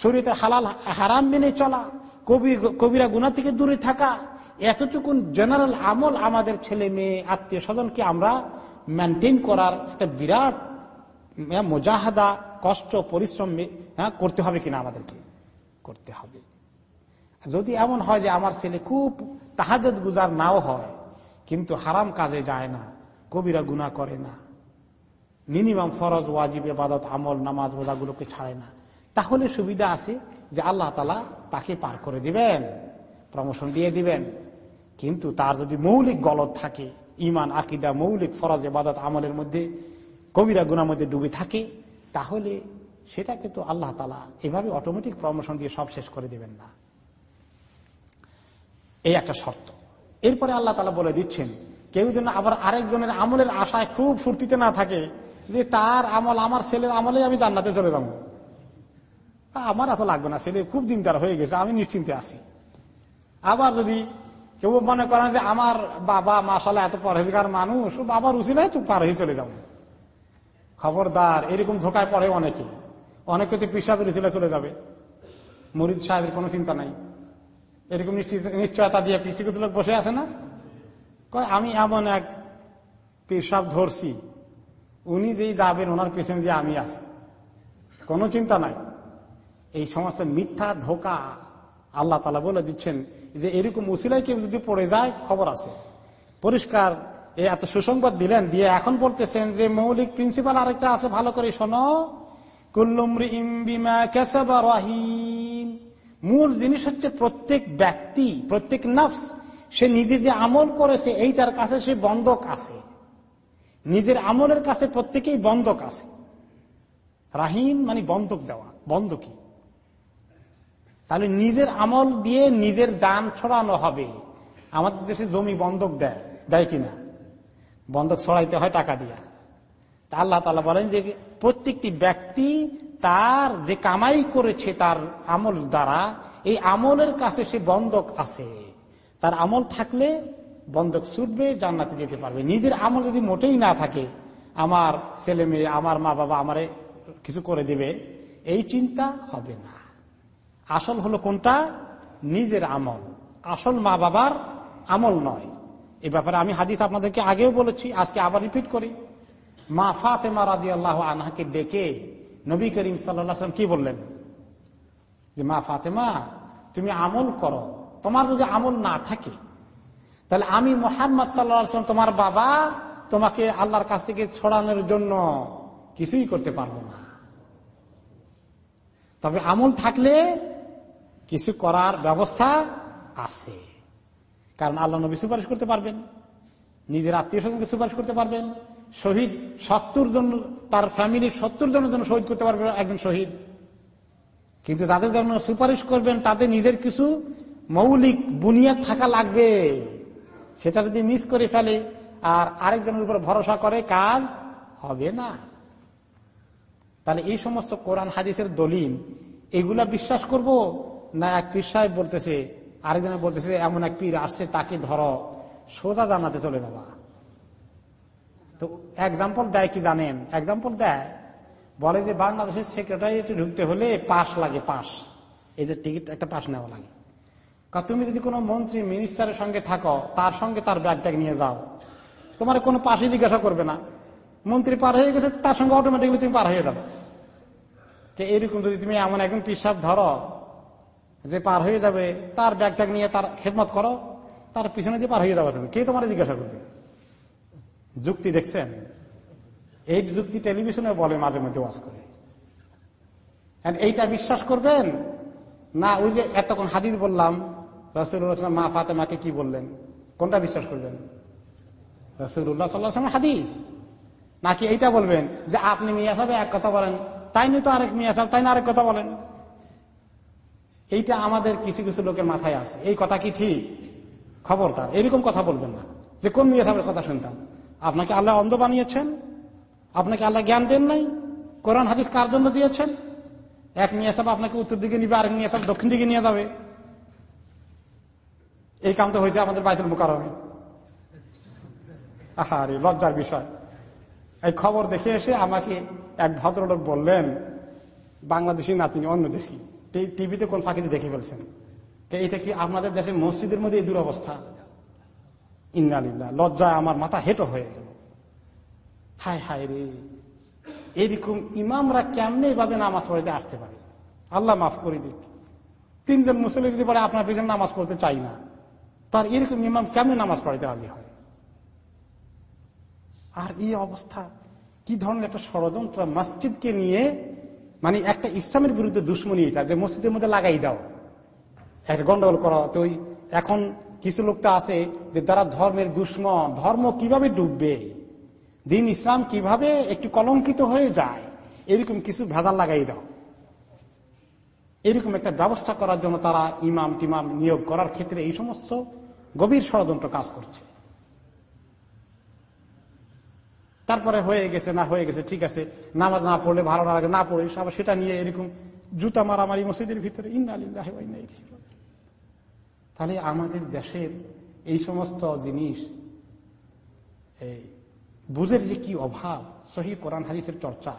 Speaker 1: শরীরের হালাল হারাম মেনে চলা, কবি, কবিরা গুণা থেকে দূরে থাকা, এতটুকুন জেনারেল আমল আমাদের ছেলে মেয়ে, আত্মীয় স্বজনকে আমরা মেনটেন করার একটা বিরাট মোজাহাদা, কষ্ট, পরিশ্রম হ্যাঁ করতে হবে কিনা আমাদেরকে? করতে হবে। যদি এমন হয় যে আমার ছেলে খুব তাহাজত গুজার নাও হয়, কিন্তু হারাম কাজে যায় না, কবিরা গুণা করে না মিনিমাম ফরজ, ওয়াজিব এবাদত আমল, নামাজ বোঝাগুলোকে ছাড়ে না তাহলে সুবিধা আছে যে আল্লাহ তালা তাকে পার করে দিবেন প্রমোশন দিয়ে দিবেন। কিন্তু তার যদি মৌলিক গলত থাকে ইমান আকিদা, মৌলিক ফরজ এবাদত আমলের মধ্যে কবিরা গুনার মধ্যে ডুবে থাকে, তাহলে সেটাকে তো আল্লাহ তালা এভাবে অটোমেটিক প্রমোশন দিয়ে সব শেষ করে দিবেন না। এই একটা শর্ত। এরপরে আল্লাহ তালা বলে দিচ্ছেন, কেউ যেন আবার আরেকজনের আমলের আশায় খুব ফুর্তিতে না থাকে যে তার আমল আমার ছেলের আমলে আমি জান্নাতে চলে যাব। আমার এত লাগবে না, ছেলে খুব দিন তার হয়ে গেছে, আমি নিশ্চিন্তে আসি আবার যদি কেউ মনে করেন যে আমার বাবা মাসালা এত পরহেজগার মানুষ বাবার উচিলায় তো পার হয়ে চলে যাব। খবরদার, এরকম ধোকায় পড়ে অনেকে। অনেকে তো পিসাবের উচিলা চলে যাবে। মরিদ সাহেবের কোনো চিন্তা নাই। এরকম নিশ্চয়তা দিয়ে পিসি কিছু লোক বসে আছে না? কয়, আমি এমন এক পেশাব ধরছি, উনি যেই যাবেন, ওনার পেছনে দিয়ে আমি আছি। কোনো চিন্তা নাই। এই সমস্ত মিথ্যা ধোকা আল্লাহ তালা বলে দিচ্ছেন যে এরকম উসিলাই কেউ যদি পড়ে যায়, খবর আছে। পরিষ্কার এত সুসংবাদ দিলেন, দিয়ে এখন বলতেছেন যে মৌলিক প্রিন্সিপাল আরেকটা আছে, ভালো করে শোনো। মূল জিনিস হচ্ছে প্রত্যেক ব্যক্তি, প্রত্যেক নফস, সে নিজে যে আমল করেছে, এই তার কাছে সে বন্ধক আছে। নিজের আমলের কাছে প্রত্যেকেই বন্ধক আছে। রাহিন মানে বন্ধক দেওয়া বন্ধকি তাহলে নিজের আমল দিয়ে নিজের যান ছড়ানো হবে। আমাদের দেশে জমি বন্ধক দেয়। দেয় কিনা? বন্ধক ছড়াইতে হয় টাকা দিয়া। তা আল্লাহ তালা বলেন যে প্রত্যেকটি ব্যক্তি তার যে কামাই করেছে তার আমল দ্বারা, এই আমলের কাছে সে বন্ধক আছে। তার আমল থাকলে বন্ধক ছুটবে, জান্নাতে যেতে পারবে। নিজের আমল যদি মোটেই না থাকে, আমার ছেলে মেয়ে, আমার মা বাবা আমারে কিছু করে দেবে, এই চিন্তা হবে না। আসল হলো কোনটা? নিজের আমল। আসল মা বাবার আমল নয়। এ ব্যাপারে আমি হাদিস আপনাদেরকে আগেও বলেছি, আজকে আবার রিপিট করি। মা ফাতেমা রাজি আল্লাহ আনহাকে ডেকে নবী করিম সাল্লাম কি বললেন? যে, মা ফাতেমা, তুমি আমল করো। তোমার যদি আমল না থাকে, তাহলে আমি মোহাম্মদ সাল্লাম তোমার বাবা তোমাকে আল্লাহর কাছ থেকে ছড়ানোর জন্য কিছুই করতে পারব না। তবে আমল থাকলে কিছু করার ব্যবস্থা আছে। কারণ আল্লাহ নবী সুপারিশ করতে পারবেন। নিজের আত্মীয় স্বজনকে সুপারিশ করতে পারবেন। শহীদ সত্তর জন, তার ফ্যামিলির সত্তর জনের জন্য শহীদ করতে পারবেন একজন শহীদ। কিন্তু তাদের জন্য সুপারিশ করবেন, তাদের নিজের কিছু মৌলিক বুনিয়াদ থাকা লাগবে। সেটা যদি মিস করে ফেলে আর আরেকজনের উপর ভরসা করে, কাজ হবে না। তাহলে এই সমস্ত কোরআন, হাদিসের দলিল, এগুলা বিশ্বাস করব? না এক পীর সাহেব বলতেছে, আরেকজনে বলতেছে, এমন এক পীর আসছে, তাকে ধরো। সোজা জানাতে চলে যাবা। তো এক্সাম্পল দেয় কি জানেন? এক্সাম্পল দেয়, বলে যে বাংলাদেশের সেক্রেটারিয়েটে ঢুকতে হলে পাশ লাগে, পাশ। এই যে টিকিট একটা পাশ নেওয়া লাগে। তুমি যদি কোনো মন্ত্রী মিনিস্টারের সঙ্গে থাকো, তার সঙ্গে তার ব্যাগটাগ নিয়ে যাও, তোমার কোনো পাশে জিজ্ঞাসা করবে না। মন্ত্রী পার হয়ে গেছে, তার সঙ্গে অটোমেটিকলি তুমি পার হয়ে যাবে। এরকম যদি তুমি এমন একজন পিসাব ধরো যে পার হয়ে যাবে, তার ব্যাগটাগ নিয়ে তার খেদমত করো, তার পিছনে দিয়ে পার হয়ে যাবে তুমি। কে তোমার জিজ্ঞাসা করবে? যুক্তি দেখছেন? এই যুক্তি টেলিভিশনে বলে মাঝে মধ্যে ওয়াজ করে। এইটা বিশ্বাস করবেন? না, ওই যে এতক্ষণ হাদিস বললাম রসুল্লাহ মা ফাতেমাকে কি বললেন? কোনটা বিশ্বাস করবেন? রসুল্লাহ সাল্লাহ হাদিস। নাকি এইটা বলবেন যে, আপনি মিয়া সাহেব, এক কথা বলেন। তাই নিয়ে তো আরেক মিয়া সাহেব, তাই না আরেক কথা বলেন? এইটা আমাদের কিছু কিছু লোকের মাথায় আছে। এই কথা কি ঠিক? খবরদার। এরকম কথা বলবেন না। যে কোন মিয়া সাহেবের কথা শুনতাম? আপনাকে আল্লাহ অন্ধ বানিয়েছেন? আপনাকে আল্লাহ জ্ঞান দেন নাই? কোরআন, হাদিস কার জন্য দিয়েছেন? এক মিয়া সাহেব আপনাকে উত্তর দিকে নিবে, আরেক মিয়া সাহেব দক্ষিণ দিকে নিয়ে যাবে। এই কাম তো হয়েছে আমাদের বাইতুল মুকারমে আহারে, লজ্জার বিষয়। এই খবর দেখে এসে আমাকে এক ভদ্রলোক বললেন, বাংলাদেশি না তিনি অন্য দেশি। টিভিতে কোন ফাঁকিতে দেখে ফেলছেন। এইটা কি আপনাদের দেশের মসজিদের মধ্যে এই দুরবস্থা? ইন্নালিল্লা লজ্জায় আমার মাথা হেঁটো হয়ে গেল। হায় হায় রে, এরকম ইমামরা কেমনে এভাবে নামাজ পড়তে আসতে পারে? আল্লাহ মাফ করে দিক। তিনজন মুসলিম যদি পরে আপনার পিছনে নামাজ পড়তে চাই না। তার এরকম ইমাম কেমনে নামাজ পড়াইতে রাজি হয়? আর এই অবস্থা, কি ধরনের একটা ষড়যন্ত্র? মসজিদকে নিয়ে মানে একটা ইসলামের বিরুদ্ধে দুশ্মনী এটা, যে মসজিদের মধ্যে লাগাই দাও। একটা গন্ডগোল করো। তো এখন কিছু লোক তো আছে যে তারা ধর্মের দুশ্মন। ধর্ম কীভাবে ডুববে? দিন ইসলাম কীভাবে একটু কলঙ্কিত হয়ে যায়? এরকম কিছু ভেজাল লাগাই দাও। এরকম একটা ব্যবস্থা করার জন্য তারা ইমাম টিমাম নিয়োগ করার ক্ষেত্রে এই সমস্ত গভীর ষড়যন্ত্র কাজ করছে। তারপরে হয়ে গেছে, না হয়ে গেছে, ঠিক আছে, নামাজ না পড়লে ভালো না লাগে, না পড়ে আবার সেটা নিয়ে এরকম জুতা মারামারি মসজিদের ভিতরে তাহলে আমাদের দেশের এই সমস্ত জিনিস, এই বুঝের যে কি অভাব, সহি কোরআন হাদিসের চর্চা,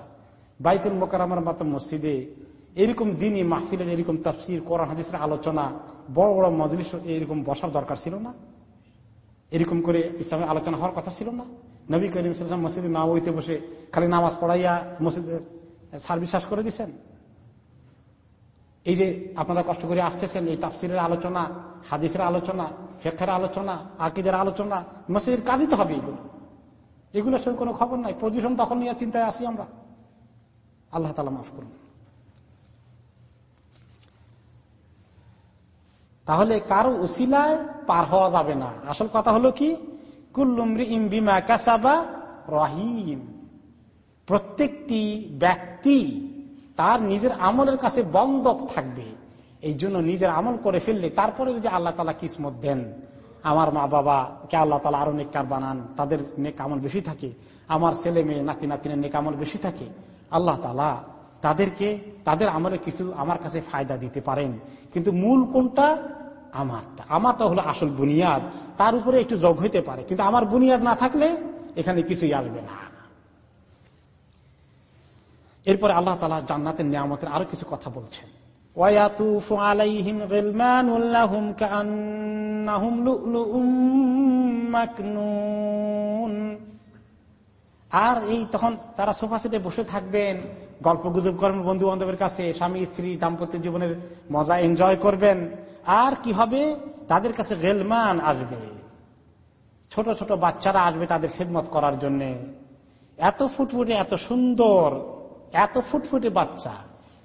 Speaker 1: বাইতুল মোকার মতো মসজিদে এরকম দিনই মাহফিলের এরকম তাফসির, কোরআন হাদিসের আলোচনা, বড় বড় মজলিস এরকম বসার দরকার ছিল না? এরকম করে ইসলামের আলোচনা হওয়ার কথা ছিল না? নবী করিম সাল্লাম মসজিদে না বইতে বসে খালি নামাজ পড়াইয়া মসজিদে সার্ভিস শেষ করে দিচ্ছেন এই যে আপনারা কষ্ট করে আসতেছেন, এই তাফসিরের আলোচনা, হাদিসের আলোচনা ফেক্ষের আলোচনা, আকিদের আলোচনা, মসজিদের কাজই তো হবে এগুলো। এগুলোর সঙ্গে কোনো খবর নাই। পজিশন তখন নিয়ে চিন্তায় আসি আমরা। আল্লাহ তালা মাফ করুন। তাহলে কারও উসিলায় পার হওয়া যাবে না। আসল কথা হলো কি? ইমবিমা কাসাবা রহিম। প্রত্যেকটি ব্যক্তি তার নিজের আমলের কাছে বন্ধক থাকবে। এই জন্য নিজের আমল করে ফেললে তারপরে যদি আল্লাহ তালা কিসমত দেন, আমার মা বাবা কে আল্লাহ তালা আরও নেককার বানান, তাদের নেক আমল বেশি থাকে, আমার ছেলে মেয়ে, নাতি নাতিনের নেক আমল বেশি থাকে, আল্লাহ তালা তাদেরকে, তাদের আমলে কিছু আমার কাছে ফায়দা দিতে পারেন। কিন্তু মূল কোনটা? আমারটা। আমারটা হলো আসল বুনিয়াদ। তার উপরে একটু যোগ হইতে পারে, কিন্তু আমার বুনিয়াদ না থাকলে এখানে কিছুই আসবে না। এরপরে আল্লাহ তালা জান্নাতের নিয়ামতের আরও কিছু কথা বলছেন। আর এই তখন তারা সোফা সেটে বসে থাকবেন, গল্প গুজব করবেন বন্ধু বান্ধবের কাছে, স্বামী, স্ত্রী, দাম্পত্য জীবনের মজা এনজয় করবেন। আর কি হবে? তাদের কাছে রেলমান আসবে। ছোট ছোট বাচ্চারা আসবে তাদের খেদমত করার জন্য। এত ফুটফুটে, এত সুন্দর, এত ফুটফুটে বাচ্চা।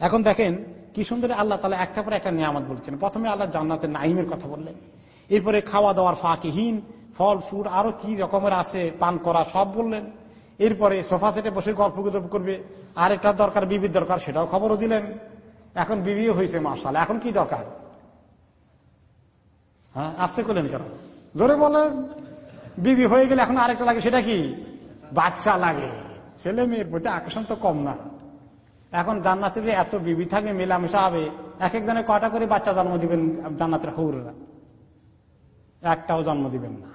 Speaker 1: এখন দেখেন, কি সুন্দর আল্লাহ তালা একটা পরে একটা নিয়ামত বলছেন। প্রথমে আল্লাহ জান্নাতের নাইমের কথা বললেন। এরপরে খাওয়া দাওয়ার ফাঁকিহীন ফল ফুল আরও কি রকমের আছে, পান করা সব বললেন। এরপরে সোফা সেটে বসে গল্প গুজব করবে আরেকটা দরকার, বিবির দরকার, সেটাও খবরও দিলেন। এখন বিবিও হয়েছে মার্শাল এখন কি দরকার? হ্যাঁ আসতে করলেন কেন? জোরে বলেন, বিবি হয়ে গেলে এখন আরেকটা লাগে, সেটা কি? বাচ্চা লাগে। ছেলে মেয়ের প্রতি আকর্ষণ তো কম না। এখন জান্নাতে যে এত বিবি থাকবে মেলামেশা হবে, এক একজনে কটা করে বাচ্চা জন্ম দিবেন জান্নাতের হৌররা? একটাও জন্ম দিবেন না।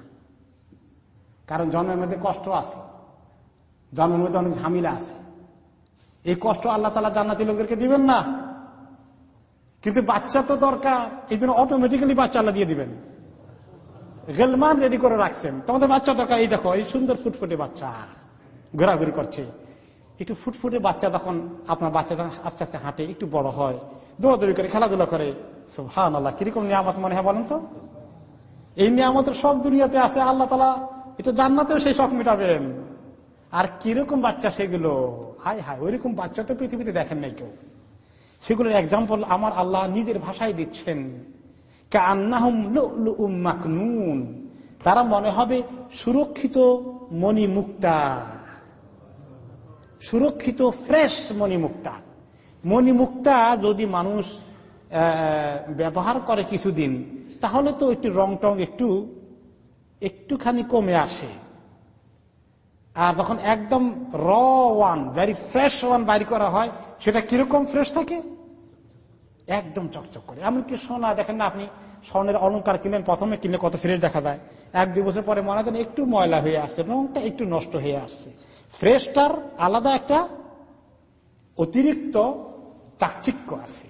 Speaker 1: কারণ জন্মের মধ্যে কষ্ট আছে। জন্মের মধ্যে অনেক ঝামেলা আছে। এই কষ্ট আল্লাহ তালা জান্নাতি লোকদেরকে দিবেন না। কিন্তু বাচ্চা তো দরকার, এই জন্য অটোমেটিক্যালি বাচ্চা আল্লাহ দিয়ে দিবেন। গেলমান রেডি করে রাখছেন। তোমাদের বাচ্চা দরকার, এই দেখো, এই সুন্দর ফুটফুটে বাচ্চা, ঘোরাঘুরি করছে। একটু ফুটফুটে বাচ্চা যখন আপনার বাচ্চা যখন আস্তে আস্তে হাঁটে, একটু বড় হয়, দৌড়াদৌড়ি করে, খেলাধুলা করে হান আল্লাহ কীরকম নিয়ামত মনে হয় বলেন তো? এই নিয়ামতের সব দুনিয়াতে আছে, আল্লাহ তালা এটা জান্নাতেও সেই শখ মেটাবেন। আর কীরকম বাচ্চা সেগুলো? হায় হায়, ওইরকম বাচ্চা তো পৃথিবীতে দেখেন নাই কেউ। সেগুলোর এক্সাম্পল আমার আল্লাহ নিজের ভাষায় দিচ্ছেন। তারা মনে হবে সুরক্ষিত মণিমুক্তা। সুরক্ষিত ফ্রেশ মণিমুক্তা। মণিমুক্তা যদি মানুষ ব্যবহার করে কিছুদিন, তাহলে তো একটু রং টং একটু, একটুখানি কমে আসে। আর যখন একদম র ওয়ান ভেরি ফ্রেশ ওয়ান বাইর করা হয়, সেটা কীরকম ফ্রেশ থাকে? একদম চকচক করে। এমনকি সোনা, দেখেন না আপনি, স্বর্ণের অলঙ্কার কিনলেন প্রথমে কিনলে কত ফ্রেশ দেখা যায়। এক, দুই বছর পরে মনে হয় একটু ময়লা হয়ে আসছে, রংটা একটু নষ্ট হয়ে আসছে। ফ্রেশটার আলাদা একটা অতিরিক্ত চাকচিক্য আছে।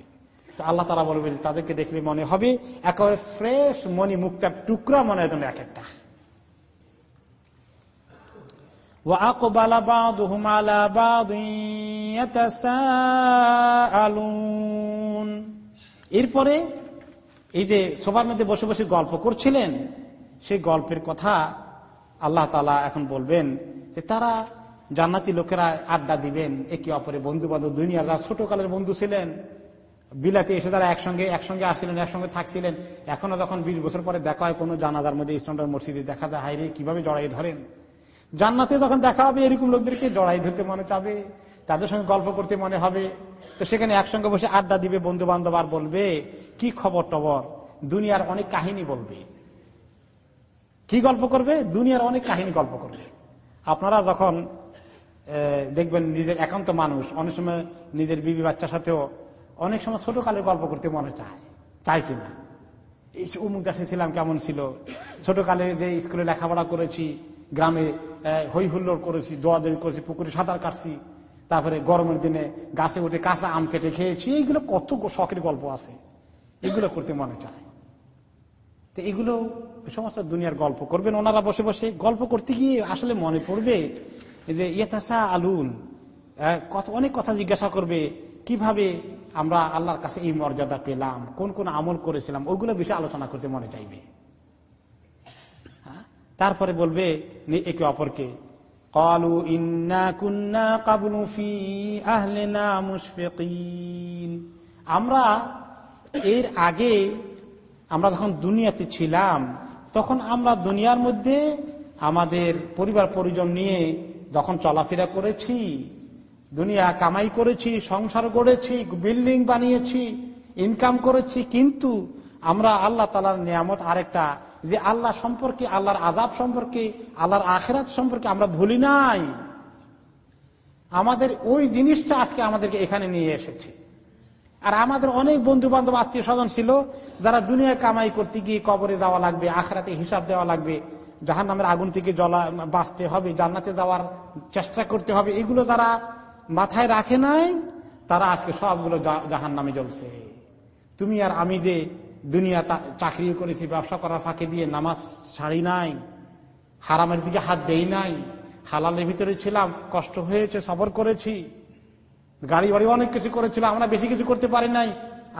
Speaker 1: তো আল্লাহ তারা বলবেন, তাদেরকে দেখলে মনে হবে, একেবারে ফ্রেশ মনি মুক্তার টুকরা মনে হয় এক একটা। وأقبل بعضهم على بعض يتساءلون এরপরে এই যে সবার মধ্যে বসে বসে গল্প করছিলেন সেই গল্পের কথা আল্লাহ তালা এখন বলবেন যে তারা জান্নাতি লোকেরা আড্ডা দিবেন একে অপরে বন্ধু বান্ধব দুনিয়া যারা ছোটকালের বন্ধু ছিলেন বিলাতে এসে তারা একসঙ্গে একসঙ্গে আসছিলেন একসঙ্গে থাকছিলেন এখনো যখন বিশ বছর পরে দেখা হয় কোনো জানাজার মধ্যে ইসলামটার মসজিদে দেখা যায় হাইরে কিভাবে জড়াই ধরেন জান্নাতে যখন দেখা হবে, এরকম লোকদেরকে জড়াই ধরতে মনে চাবে, তাদের সঙ্গে গল্প করতে মনে হবে। তো সেখানে একসঙ্গে বসে আড্ডা দিবে বন্ধু বান্ধব আর বলবে, কি খবর টবর? দুনিয়ার অনেক কাহিনী বলবে। কি গল্প করবে? দুনিয়ার অনেক কাহিনী গল্প করবে। আপনারা যখন দেখবেন নিজের একান্ত মানুষ, অনেক সময় নিজের বিবি বাচ্চার সাথেও অনেক সময় ছোট কালের গল্প করতে মনে চায়। তাই কিনা? এই অমুক দেশে ছিলাম, কেমন ছিল? ছোট কালে যে স্কুলে লেখাপড়া করেছি গ্রামে হই হুল্লোড় করেছি দোয়াদড়ি করেছি, পুকুরে সাঁতার কাটছি, তারপরে গরমের দিনে গাছে উঠে কাঁচা আম কেটে খেয়েছি, এইগুলো কত শখের গল্প আছে এগুলো করতে মনে চায় তো এগুলো সমস্ত দুনিয়ার গল্প করবেন, ওনারা বসে বসে গল্প করতে গিয়ে আসলে মনে পড়বে যে, ইয়েতাসা আলুন অনেক কথা জিজ্ঞাসা করবে, কীভাবে আমরা আল্লাহর কাছে এই মর্যাদা পেলাম, কোন কোন আমল করেছিলাম, ওইগুলো বিষয়ে আলোচনা করতে মনে চাইবে? তারপরে বলবে একে অপরকে, কলু ইন্না কুন্না কাবুলু ফি আহলেনা আমরা এর আগে আমরা যখন দুনিয়াতে ছিলাম, তখন আমরা দুনিয়ার মধ্যে আমাদের পরিবার পরিজন নিয়ে যখন চলাফেরা করেছি, দুনিয়া কামাই করেছি, সংসার গড়েছি, বিল্ডিং বানিয়েছি, ইনকাম করেছি, কিন্তু আমরা আল্লাহ তালার নিয়ামত আরেকটা যে আল্লাহ সম্পর্কে, আল্লাহর আজাব সম্পর্কে, আল্লাহর আখেরাত সম্পর্কে আমরা ভুলি নাই। আমাদের ওই জিনিসটা আজকে আমাদেরকে এখানে নিয়ে এসেছে। আর আমাদের অনেক বন্ধু বান্ধব আত্মীয় স্বজন ছিল, যারা দুনিয়া কামাই করতে গিয়ে কবরে যাওয়া লাগবে, আখরাতে হিসাব দেওয়া লাগবে জাহান নামের আগুন থেকে জলা বাঁচতে হবে, জান্নাতে যাওয়ার চেষ্টা করতে হবে, এগুলো যারা মাথায় রাখে নাই, তারা আজকে সবগুলো জাহান নামে জ্বলছে। তুমি আর আমি যে দুনিয়া চাকরি করেছি, ব্যবসা করার ফাঁকে দিয়ে নামাজ ছাড়ি নাই, হারামের দিকে হাত দেই নাই, হালালের ভিতরে ছিলাম, কষ্ট হয়েছে, সবর করেছি গাড়ি বাড়ি অনেক কিছু করেছিল, আমরা বেশি কিছু করতে পারি নাই,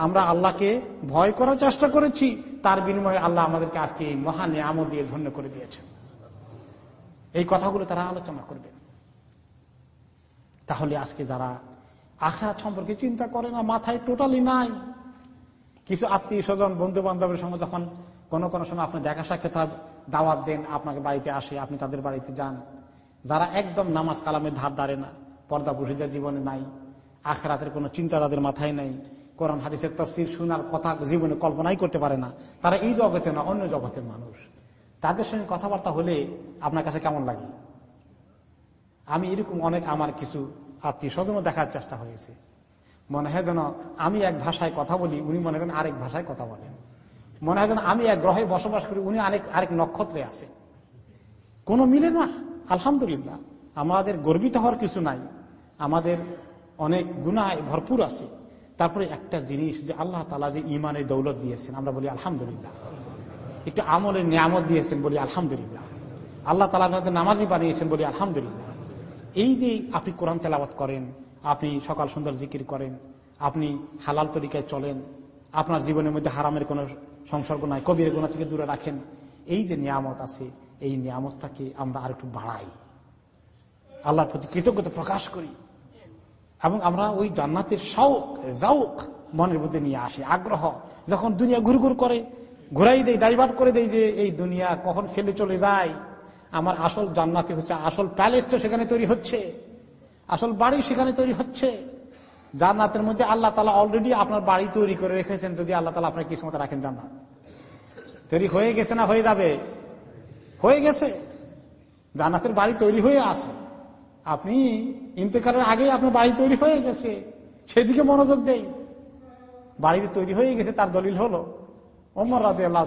Speaker 1: আমরা আল্লাহকে ভয় করার চেষ্টা করেছি, তার বিনিময়ে আল্লাহ আমাদেরকে আজকে এই মহান আমল দিয়ে ধন্য করে দিয়েছেন। এই কথাগুলো তারা আলোচনা করবে তাহলে আজকে যারা আখড়া সম্পর্কে চিন্তা করে না, মাথায় টোটালি নাই কিছু আত্মীয় স্বজন বন্ধু বান্ধবের সঙ্গে যখন কোনো কোনো সময় আপনি দেখা সাক্ষাৎ, দাওয়াত দেন, আপনাকে বাড়িতে আসে, আপনি তাদের বাড়িতে যান। যারা একদম নামাজ কালামের ধার দাঁড়ে না, পর্দা পুরুষদের জীবনে নাই, আখরাতের কোনো চিন্তা তাদের মাথায় নেই, কোরআন হাদিসের তফসির শোনার কথা জীবনে কল্পনাই করতে পারে না, তারা এই জগতে না, অন্য জগতের মানুষ। তাদের সঙ্গে কথাবার্তা হলে আপনার কাছে কেমন লাগে? আমি এরকম অনেক আমার কিছু আত্মীয় স্বজনও দেখার চেষ্টা হয়েছে। মনে হয় যেন আমি এক ভাষায় কথা বলি, উনি মনে করেন আরেক ভাষায় কথা বলেন। মনে হয় যেন আমি এক গ্রহে বসবাস করি, উনি আরেক আরেক নক্ষত্রে আছে। কোনো মিলে না, আলহামদুলিল্লাহ। আমাদের গর্বিত হওয়ার কিছু নাই। আমাদের অনেক গুণায় ভরপুর আছে। তারপরে একটা জিনিস যে আল্লাহ তালা যে ইমানের দৌলত দিয়েছেন, আমরা বলি আলহামদুলিল্লাহ। একটু আমলের নিয়ামত দিয়েছেন বলি আলহামদুলিল্লাহ। আল্লাহ তালা নামাজি বানিয়েছেন বলি আলহামদুলিল্লাহ। এই যে আপনি কোরআন তেলাবাত করেন আপনি সকাল সুন্দর জিকির করেন, আপনি হালাল তরিকায় চলেন, আপনার জীবনের মধ্যে হারামের কোনো সংসর্গ নাই, কবির গোনা থেকে দূরে রাখেন। এই যে নিয়ামত আছে, এই নিয়ামতটাকে আমরা আর একটু বাড়াই। আল্লাহর প্রতি কৃতজ্ঞতা প্রকাশ করি। এবং আমরা ওই জান্নাতের শৌক জাউক মনের মধ্যে নিয়ে আসি, আগ্রহ। যখন দুনিয়া ঘুর ঘুর করে, ঘুরাই দেয় ডাইভার্ট করে দেয় যে, এই দুনিয়া কখন ফেলে চলে যায়? আমার আসল জান্নাতি হচ্ছে, আসল প্যালেস তো সেখানে তৈরি হচ্ছে। আসল বাড়ি সেখানে তৈরি হচ্ছে। জান্নাতের মধ্যে আল্লাহ তালা অলরেডি আপনার বাড়ি তৈরি করে রেখেছেন। যদি আল্লাহ তালা আপনার কিসমত রাখেন জান্নাত। তৈরি হয়ে গেছে না হয়ে যাবে? হয়ে গেছে। জান্নাতের বাড়ি তৈরি হয়ে আছে। আপনি ইন্তেকালের আগে আপনার বাড়ি তৈরি হয়ে গেছে। সেদিকে মনোযোগ দেই। বাড়িতে তৈরি হয়ে গেছে, তার দলিল হলো, ওমর রাদে আল্লাহ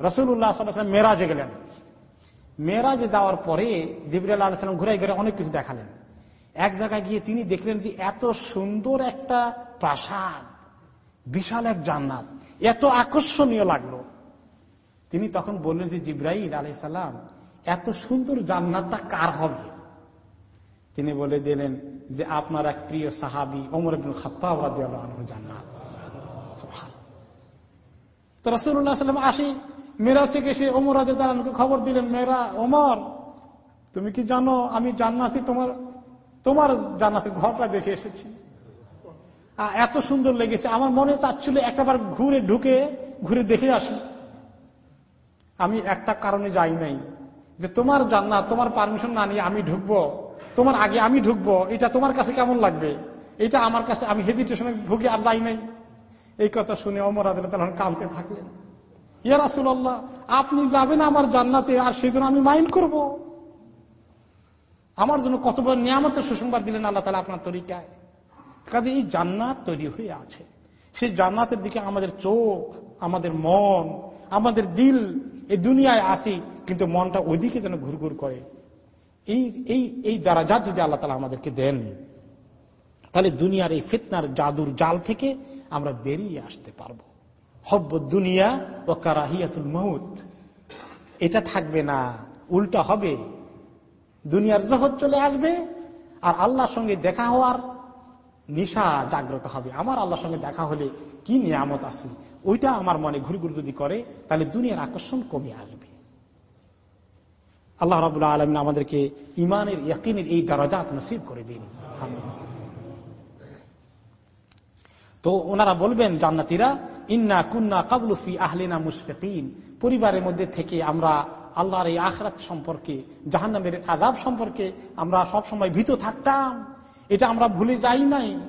Speaker 1: রসুল্লাহ মেরাজে গেলেন। মেয়েরাজে যাওয়ার পরে জিবরাল আলাইসালাম ঘুরে ঘুরে অনেক কিছু দেখালেন। এক জায়গায় গিয়ে তিনি দেখলেন যে এত সুন্দর একটা প্রাসাদ, বিশাল এক জান্নাত, এত আকর্ষণীয় লাগল। তিনি তখন বললেন যে জিব্রাহিল আলাইসাল্লাম এত সুন্দর জান্নাতটা কার হবে? তিনি বলে দিলেন যে আপনার এক প্রিয় সাহাবি ওমর আব্দুল খতাব জান্নাত। সাল্লাম আসি মেয়েরা থেকে সে ওমর আজকে খবর দিলেন, মেয়েরা, ওমর, তুমি কি জানো আমি জান্নাতি তোমার তোমার জান্নাতের ঘরটা দেখে এসেছি। এত সুন্দর লেগেছে। আমার মনে চাচ্ছিল একটাবার ঘুরে ঢুকে, ঘুরে দেখে আসি। আমি একটা কারণে যাই নাই। যে তোমার জান্নাত, তোমার পারমিশন না নিয়ে আমি ঢুকবো, তোমার আগে আমি ঢুকবো, এটা তোমার কাছে কেমন লাগবে? এটা আমার কাছে, আমি হেজিটেশনে ঢুকে আর যাই নাই। এই কথা শুনে অমর আদালত কাঁদতে থাকলেন। ইয়া রাসুল্লাহ আপনি যাবেন আমার জান্নাতে আর সেই জন্য আমি মাইন্ড করব। আমার জন্য কত বড় নিয়ামতের সুসংবাদ দিলেন আল্লাহ তালা আপনার তরিকায়। কাজে এই জান্নাত তৈরি হয়ে আছে। সেই জান্নাতের দিকে আমাদের চোখ, আমাদের মন, আমাদের দিল এই দুনিয়ায় আসি, কিন্তু মনটা ওইদিকে যেন ঘুরঘুর করে। এই এই এই যা যদি আল্লাহ তালা আমাদেরকে দেন, তাহলে দুনিয়ার এই ফিতনার জাদুর জাল থেকে আমরা বেরিয়ে আসতে পারব। হব্ব দুনিয়া ও কারাহিয়াতুল মহুত এটা থাকবে না, উল্টা হবে। দুনিয়ার জহর চলে আসবে, আর আল্লাহর সঙ্গে দেখা হওয়ার নিশা জাগ্রত হবে। আমার আল্লাহর সঙ্গে দেখা হলে কি নিয়ামত আছে? ওইটা আমার মনে ঘুরি ঘুরি যদি করে, তাহলে দুনিয়ার আকর্ষণ কমে আসবে। আল্লাহ রাবুল্লাহ আলমিন আমাদেরকে ইমানের ইয়াকিনের এই দরজাত নসিব করে দিন। তো ওনারা বলবেন, জান্নাতিরা, ইন্না কুন্না কাবলুফি আহলিনা মুশফিন পরিবারের মধ্যে থেকে আমরা আল্লাহর এই আখরাত সম্পর্কে, জাহান্নামের আজাব সম্পর্কে আমরা সব সময় ভীত থাকতাম। এটা আমরা ভুলে যাই নাই।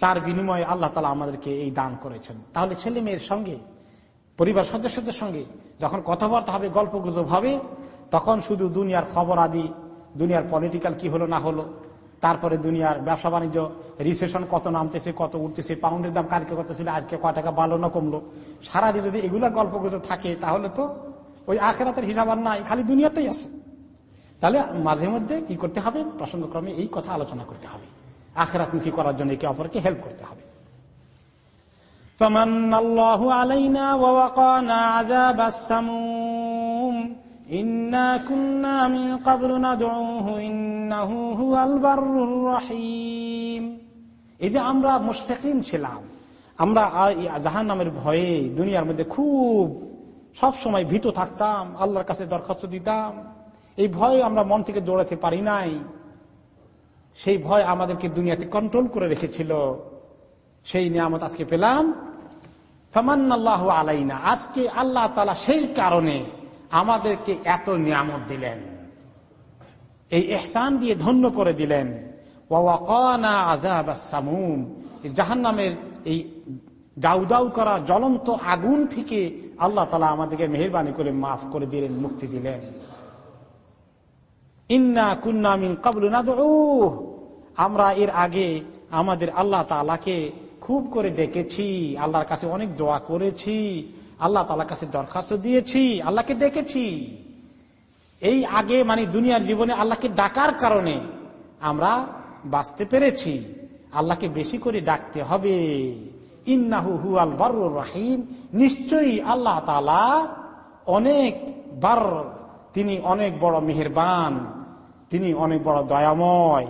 Speaker 1: তার বিনিময়ে আল্লাহ তালা আমাদেরকে এই দান করেছেন। তাহলে ছেলে মেয়ের সঙ্গে, পরিবার সদস্যদের সঙ্গে যখন কথাবার্তা হবে গল্প গুজব হবে, তখন শুধু দুনিয়ার খবর আদি, দুনিয়ার পলিটিক্যাল কি হলো না হলো, তারপরে দুনিয়ার ব্যবসা বাণিজ্য রিসেশন কত নামতেছে, কত উঠতেছে পাউন্ডের দাম কালকে কত ছিল, আজকে কয় টাকা বাড়লো না কমলো। সারাদিন যদি এগুলা গল্প গুজব থাকে, তাহলে তো ওই আখেরাতের হিসাব আর নাই, খালি দুনিয়াটাই আছে। তাহলে মাঝে মধ্যে কি করতে হবে? প্রসঙ্গক্রমে এই কথা আলোচনা করতে হবে। আখেরাতমুখী করার জন্য একে অপরকে হেল্প করতে হবে। এই যে আমরা মুশফিকিন ছিলাম, আমরা জাহান নামের ভয়ে দুনিয়ার মধ্যে খুব সব সময় ভীত থাকতাম, আল্লাহর কাছে দরখাস্ত দিতাম। এই ভয় আমরা মন থেকে দৌড়াতে পারি নাই। সেই ভয় আমাদেরকে দুনিয়াতে কন্ট্রোল করে রেখেছিল। সেই নিয়ামত আজকে পেলাম। ফমান্নাল্লাহ আলাইনা। আজকে আল্লাহ তালা সেই কারণে আমাদেরকে এত নিয়ামত দিলেন। এই এহসান দিয়ে ধন্য করে দিলেন। জাহান নামের এই দাউ দাউ করা জ্বলন্ত আগুন থেকে আল্লাহ তালা আমাদেরকে মেহরবানি করে মাফ করে দিলেন, মুক্তি দিলেন। ইন্না কুন্নামিন কাবলু না আমরা এর আগে আমাদের আল্লাহ তালাকে খুব করে ডেকেছি, আল্লাহর কাছে অনেক দোয়া করেছি, আল্লাহ তালার কাছে দরখাস্ত দিয়েছি, আল্লাহকে ডেকেছি। এই আগে মানে দুনিয়ার জীবনে আল্লাহকে ডাকার কারণে আমরা বাঁচতে পেরেছি। আল্লাহকে বেশি করে ডাকতে হবে। ইন্নাহু হু আল রাহিম। নিশ্চয়ই আল্লাহ তালা অনেক বার তিনি অনেক বড় মেহেরবান, তিনি অনেক বড় দয়াময়,